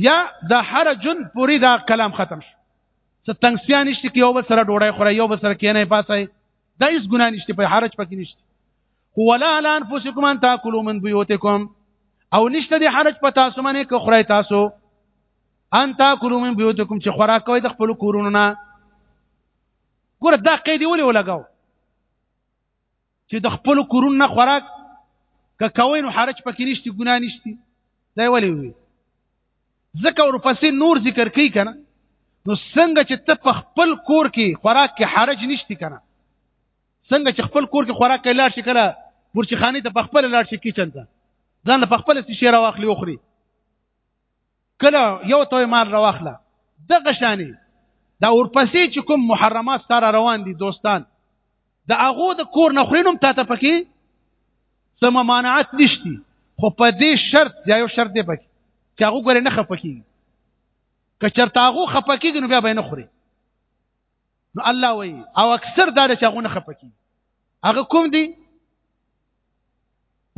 یا د حرجن پوری دا کلام ختم شو څه تنگسیا نشته کې یو بل سره ډوړی خوري یو بل سره کېنه پاسای دا هیڅ ګناه نشته په حرج پکې نشته ولا علی انفسکم ان تاکلوا من بیوتکم او نشته دی حرج په تاسو باندې که خورای تاسو ان تاکلوا من بیوتکم چې خوراک کوي د خپل کورونو نه ګور دا قید ولې ولګاو چې د خپل کورونو نه خوراک که کوي نو حرج پکې نشته ګناه نشته دا ولې وي ځکه ورپسې نور ذکر کوي کنه نو څنګه چې ته په خپل کور کې خوراک کې حرج نشتی کنه څنګه چې خپل کور کې خوراک کې لاړ شي کله ورچی خاني ته په خپل لاړ شي کچن ته ځان په خپل څه شي راوخلی اخري کله یو توې مال راوخله دغه شانی دا ورپسې چې کوم محرمات سره روان دي دوستان د هغو د کور نه خورین هم تا ته پکې څه ممانعت نشتی خو په دې شرط یا یو شرط دی پکې چې هغه ګورې نه خفه کېږي که چېرته هغه خفه کېږي نو بیا به یې نه خوري نو الله وایي او اکثر دا چې هغه نه خفه کېږي هغه کوم دی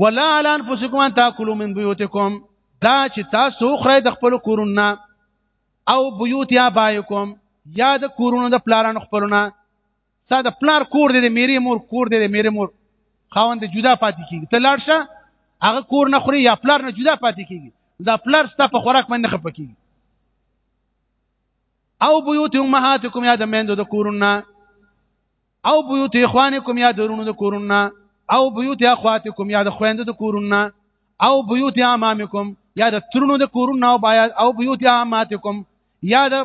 ولا على انفسكم ان تاكلوا من بيوتكم دا چې تاسو خره د خپل کورونه او بيوت یا بایکم یا د کورونو د پلارانو خپلونه ستا د پلار کور دی د میرې مور کور دی د میرې مور خاوند جدا پاتې کیږي ته لاړ شه هغه کور نه خوري یا پلار نه جدا پاتې کیږي دا پلار ستا په خوراک باندې خپه کیږي او بیوت امهاتکم یا د میندو د کورونه او بیوت اخوانکم یا د ورونو د کورونه او بیوت اخواتکم یا د خويندو د کورونه او بیوت امامکم یا د ترونو د کورونه او بیا او بیوت اماتکم یا د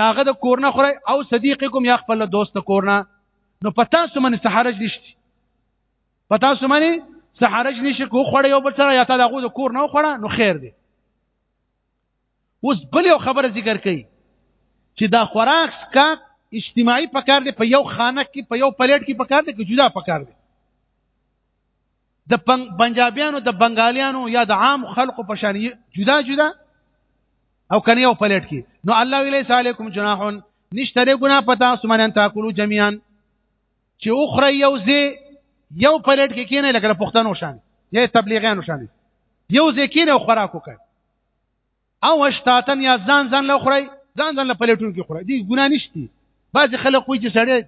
داغه د کورنه خوري او صدیقکم یا خپل دوست کورنه نو پتا سو من سحرج نشتی پتا سو من سحرج نشي کو خړ یو بل سره یا تا دغه د کورنه خړه نو خیر دی اوس بل یو خبره ذکر کړي چې دا خوراک کا اجتماعي پکار دی په یو خانه کې په یو پلیټ کې پکار دی که جدا پکار دی د پنجابیانو د بنگالیانو یا د عام خلکو په شان جدا جدا او کني او پلیټ کې نو الله ویلی علیکم جناح نشته له ګنا پتا سمن ان تاکلوا جميعا چې اخرى یو زی یو پلیټ کې کینې لکه پښتنو شان یا تبلیغیانو شان یو زی کینې او خوراک وکړي او اشتاتن یا ځان ځان له خوري ځان ځان له پلیټون کې خوري دي ګنا نشتی بعض خلک وایي چې سړی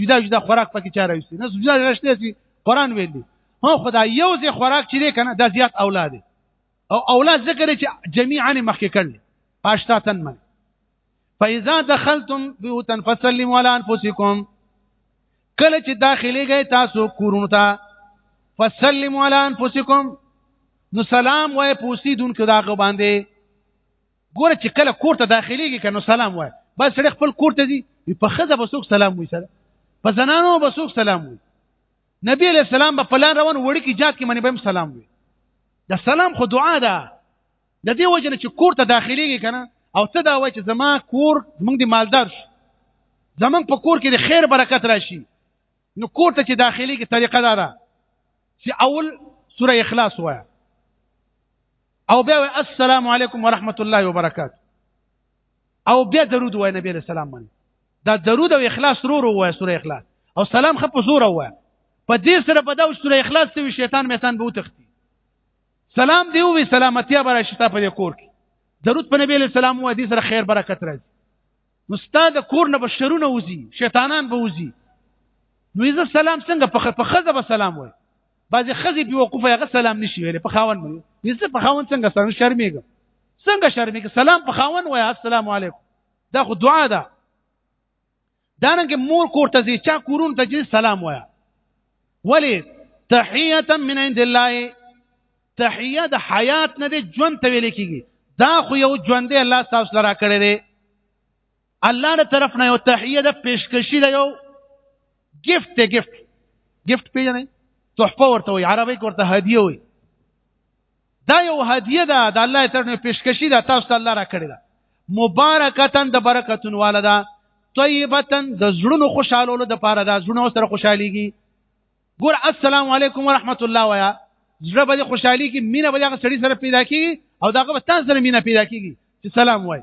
جدا جدا خوراک پکې چاره وي نه جدا راشته سي قران ویلي هو خدای یو ځې خوراک چي کنه د زیات اولاد او اولاد ذکر چې جميعا مخکې کړل اشتاتن من فاذا دخلتم بيوتا فسلموا على انفسكم کله چې داخلي گئے تاسو کورونو ته فسلموا علی انفسکم نو سلام وای پوسی دن کې داغه باندې ګوره چې کله کور ته داخليږي کنه سلام وای بس سړی خپل کور ته دی په خزه بسوک سلام وای سره په زنانو بسوک سلام وای نبی علیہ السلام په پلان روان وړي کې جات کې منی بهم سلام وای د سلام خو دعا ده د دې وجه نه چې کور ته داخليږي کنه او ته دا وای چې زما کور موږ دي مالدار شو زمون په کور کې د خیر برکت راشي نو کور ته چې داخلي کې طریقه دا ده چې اول سوره اخلاص وایي او بیا السلام علیکم ورحمت الله وبرکاته او بیا درود وای نبی رسول الله باندې دا درود او اخلاص رو رو وای سوره اخلاص او سلام خپ زور وای په دې سره په دا سوره اخلاص ته شیطان میتان به وتختی سلام دی وی سلامتی به راشي تا په کور کې درود په نبی له سلام او حدیث سره خیر برکت راځي نو ستاد کور نه بشرونه وزي شیطانان به وزي نو زه سلام څنګه په خزه به سلام وای بعضی خزي په وقوفه هغه سلام نشي ویل په خاون باندې زه په خاون څنګه سلام شرمېږم څنګه شرمېږم سلام په خاون وای السلام علیکم دا خو دعا ده دارنګه مور کور ته ځي چا کورون ته ځي سلام وایا ولی تحیه من عند الله تحیه د حیات نه دی ژوند ته ویل کیږي دا خو یو ژوند دی الله تاسو لرا کړی دی الله تر طرف نه یو تحیه د پیشکشی دی یو گیفت دی گیفت گیفت پیژنې تحفه ورته وي عربی ورته هدیه وي دا یو هدیه ده د الله تعالی پیشکشی ده تاسو ته الله را کړی ده مبارکتن د برکتون والا ده طیبتن د زړونو خوشالولو د پاره ده زړونو سره خوشاليږي ګور السلام علیکم ورحمت الله ویا زړه به خوشحالي کې مینه به هغه سړی سره پیدا کیږي او داغه به تاسو سره مینه پیدا کیږي چې سلام وای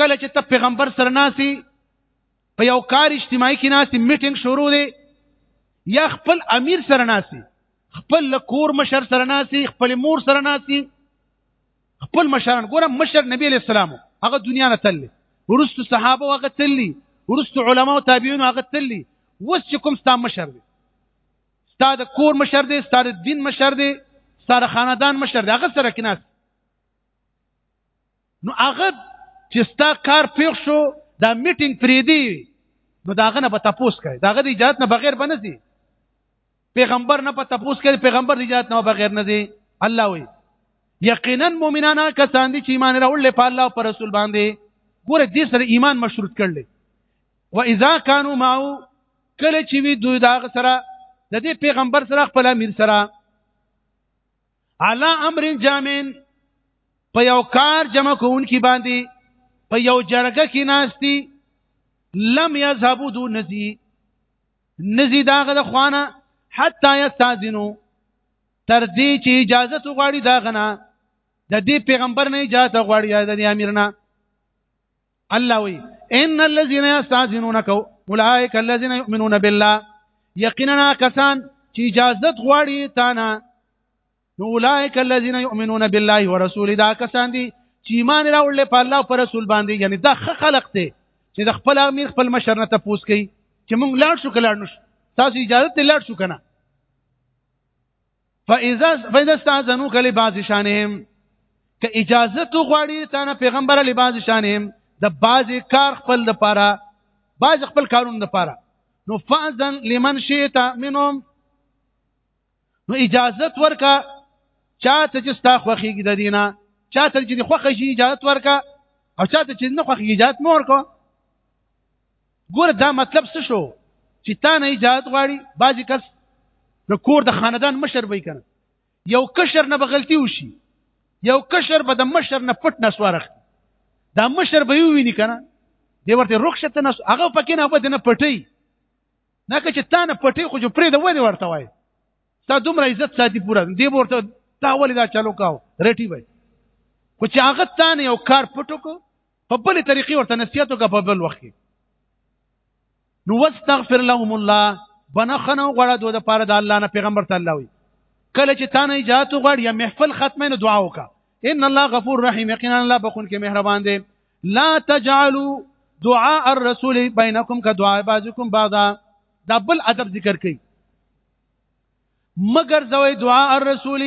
کله چې ته پیغمبر سره ناسي په یو کار اجتماعي کې ناسي میټینګ شروع دی یا خپل امیر سره ناسي خپل کور مشر سره ناسي خپل مور سره ناسي خپل مشران ګوره مشر نبی علیہ السلام هغه دنیا نه تللی ورست صحابه هغه تللی ورست علما او تابعین هغه تللی وس چې کوم ستا مشر دی ستا د کور مشر دی ستا د دین مشر دی ستا د خاندان مشر دی هغه سره کې ناسي نو هغه چې ستا کار پیښ شو دا میټینګ فریدي نو داغه نه به تاسو کوي داغه د اجازه نه بغیر بنسي پیغمبر نه په تاسو کوي پیغمبر د اجازه نه بغیر نه دی الله وي یقینا مؤمنان کسان دي چې ایمان راوړل په الله او پر رسول باندې ګوره دې سره ایمان مشروط کړل و اذا كانوا معه کله چې وی دوی دا سره د دې پیغمبر سره خپل امیر سره علا امر جامن په یو کار جمع کوونکی باندې په یو جرګه کې ناشتي لم يذهبوا دون نزي نزي داغه د خوانه حتا يستاذنو تر دې چې اجازه غواړي داغه نه د دې پیغمبر نه اجازه غواړي د امیر نه الله وی ان الذين يستاذنونك اولئك الذين يؤمنون بالله یقینا کسان چې اجازه غواړي تانا نو اولئک الذين يؤمنون بالله ورسوله دا کسان دي چې ایمان راوړل په الله او پر رسول باندې یعنی دا خلق ته چې د خپل امیر خپل مشر نه تاسو کوي چې موږ لاړ شو کلاړ نشو تاسو اجازه ته لاړ شو کنه فاذا فاذا استاذنوا کلی بعض شانهم که اجازه تو غواړي تا نه پیغمبر علی بعض شانهم د بعض کار خپل د پاره بعض خپل کارون د پاره نو فاذن لمن شئت منهم نو اجازه ورکا چاته چې ستا خوخیږي د دینه چاته چې خوخه شي اجازه ورکا او چاته چې نه خوخه اجازه مور کو ګور دا مطلب څه شو چې تا نه اجازه غواړي بعضی کس د کور د خاندان مشر وي کنه یو کشر نه بغلتی وشي یو کشر به د مشر نه پټ نه سوارخ دا مشر به ویني کنه دی ورته رخصت نه هغه پکې نه بده نه پټي نه که چې تا نه پټي خو جو پرې د ودی ورته وای تا دومره عزت ساتي پورا دی ورته تا ولې دا چالو کاو رټي وای خو چې هغه تا نه یو کار پټو کو په بل طریقې ورته نصیحت وکړه په بل وخت نو واستغفر لهم الله بنخنو غړه دوه د پاره د الله نه پیغمبر ته الله وي کله چې تا نه اجازه غواړي یا محفل ختمه نه دعا وکړه ان الله غفور رحیم یقینا الله بخون کې مهربان دی لا تجعلوا دعاء الرسول بینکم کدعاء بعضکم بعضا دا بل ادب ذکر کړي مگر زوی دعاء الرسول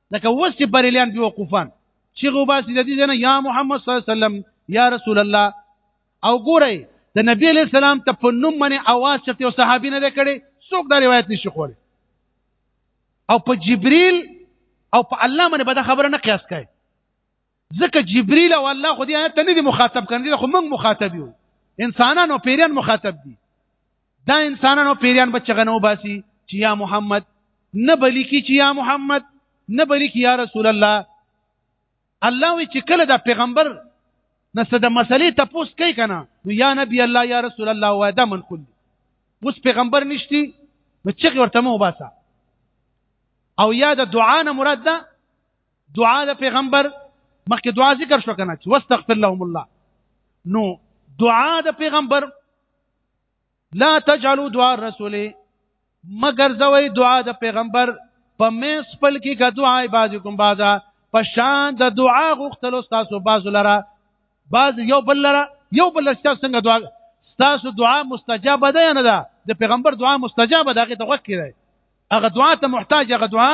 لکه اوس چې بریلیان بي وقوفان چې غوباسي د دې نه یا محمد صلی الله علیه وسلم یا رسول الله او ګورئ د نبی علیہ السلام ته په نوم باندې आवाज چته او صحابي نه کړي څوک دا روایت نشي کولی او په جبريل او په الله باندې به دا خبره نه قیاس کوي ځکه جبريل او الله خو دې آیت ته نه دي مخاطب کړي خو موږ مخاطب یو انسانان او پیریان مخاطب دي دا انسانان او پیریان بچغه نه وباسي چې یا محمد نه بلی کی چې یا محمد نه بلی کی یا رسول الله الله وی چې کله دا پیغمبر نسته د مسلې تپوس کوي کنه نو یا نبی الله یا رسول الله و دا من کل اوس پیغمبر نشتی نو چې ورته مو وباسه او یا د دعا نه مراد ده دعا د پیغمبر مخکې دعا ذکر شو کنه چې واستغفر لهم الله نو دعا د پیغمبر لا تجعلوا دعاء الرسول مگر زوی دعا د پیغمبر په مېس خپل کې کا دعا عبادکم بازا په شان د دعا غوښتلو تاسو بازو لره باز یو بل لره یو بل لره تاسو څنګه دعا تاسو دعا مستجابه ده نه ده د پیغمبر دعا مستجابه ده هغه ته وکړي هغه دعا ته محتاج هغه دعا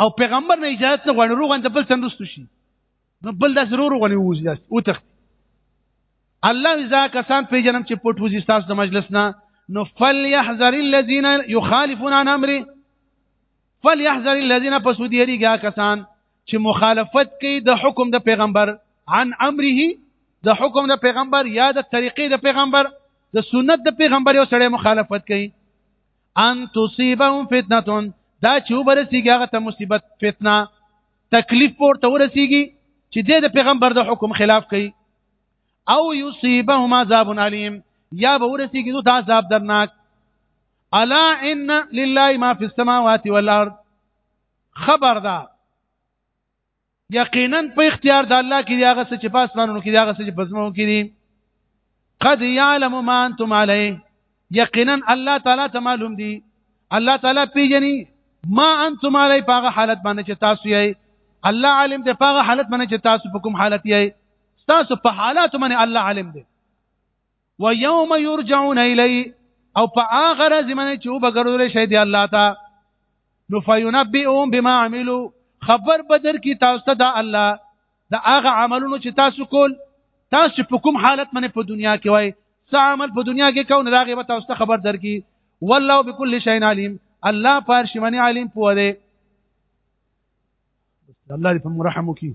او پیغمبر نه اجازه نه غواړي روغ انده بل تندرست شي نو بل داس روغ غواړي وځي داس او تخ الله اذا کسان پیجنم چې پټ وځي تاسو د مجلس نه نو فليحذر الذين يخالفون عن امره فليحذر الذين فسوديريګه کسان چې مخالفت کوي د حکم د پیغمبر عن امره د حکم د پیغمبر یا د طریقې د پیغمبر د سنت د پیغمبر یو سړی مخالفت کوي ان تصيبهم فتنه دا چې وبرسیږي هغه ته مصیبت فتنه تکلیف پورته ورسیږي چې د پیغمبر د حکم خلاف کوي او یصيبهم عذاب الیم یا به ورسیږي دوی عذاب درناک الا ان لله ما فی السماوات والارض خبردار یقینا په اختیار د الله کې دی هغه څه چې په اسمانونو کې دی هغه څه چې په زمو کې دی قد يعلم ما انتم عليه یقینا الله تعالی ته معلوم دی الله تعالی پیجنی ما انتم علی پاغه حالت باندې چې تاسو یې الله عالم دی پاغه حالت باندې چې تاسو په کوم حالت یې تاسو په حالات باندې الله عالم دی و یوم یرجعون الی او په هغه ورځ باندې چې وبګرول شي دی الله تا نو فینبئهم بما عملوا خبر بدر کی تاسو ته دا الله دا هغه عملونو چې تاسو کول تاسو په کوم حالت باندې په دنیا کې وای څه عمل په دنیا کې کو نه راغی به تاسو ته خبر درکې والله بكل شيء عليم الله پارشمنی علیم پوه دی الله دې په مرحم وکړي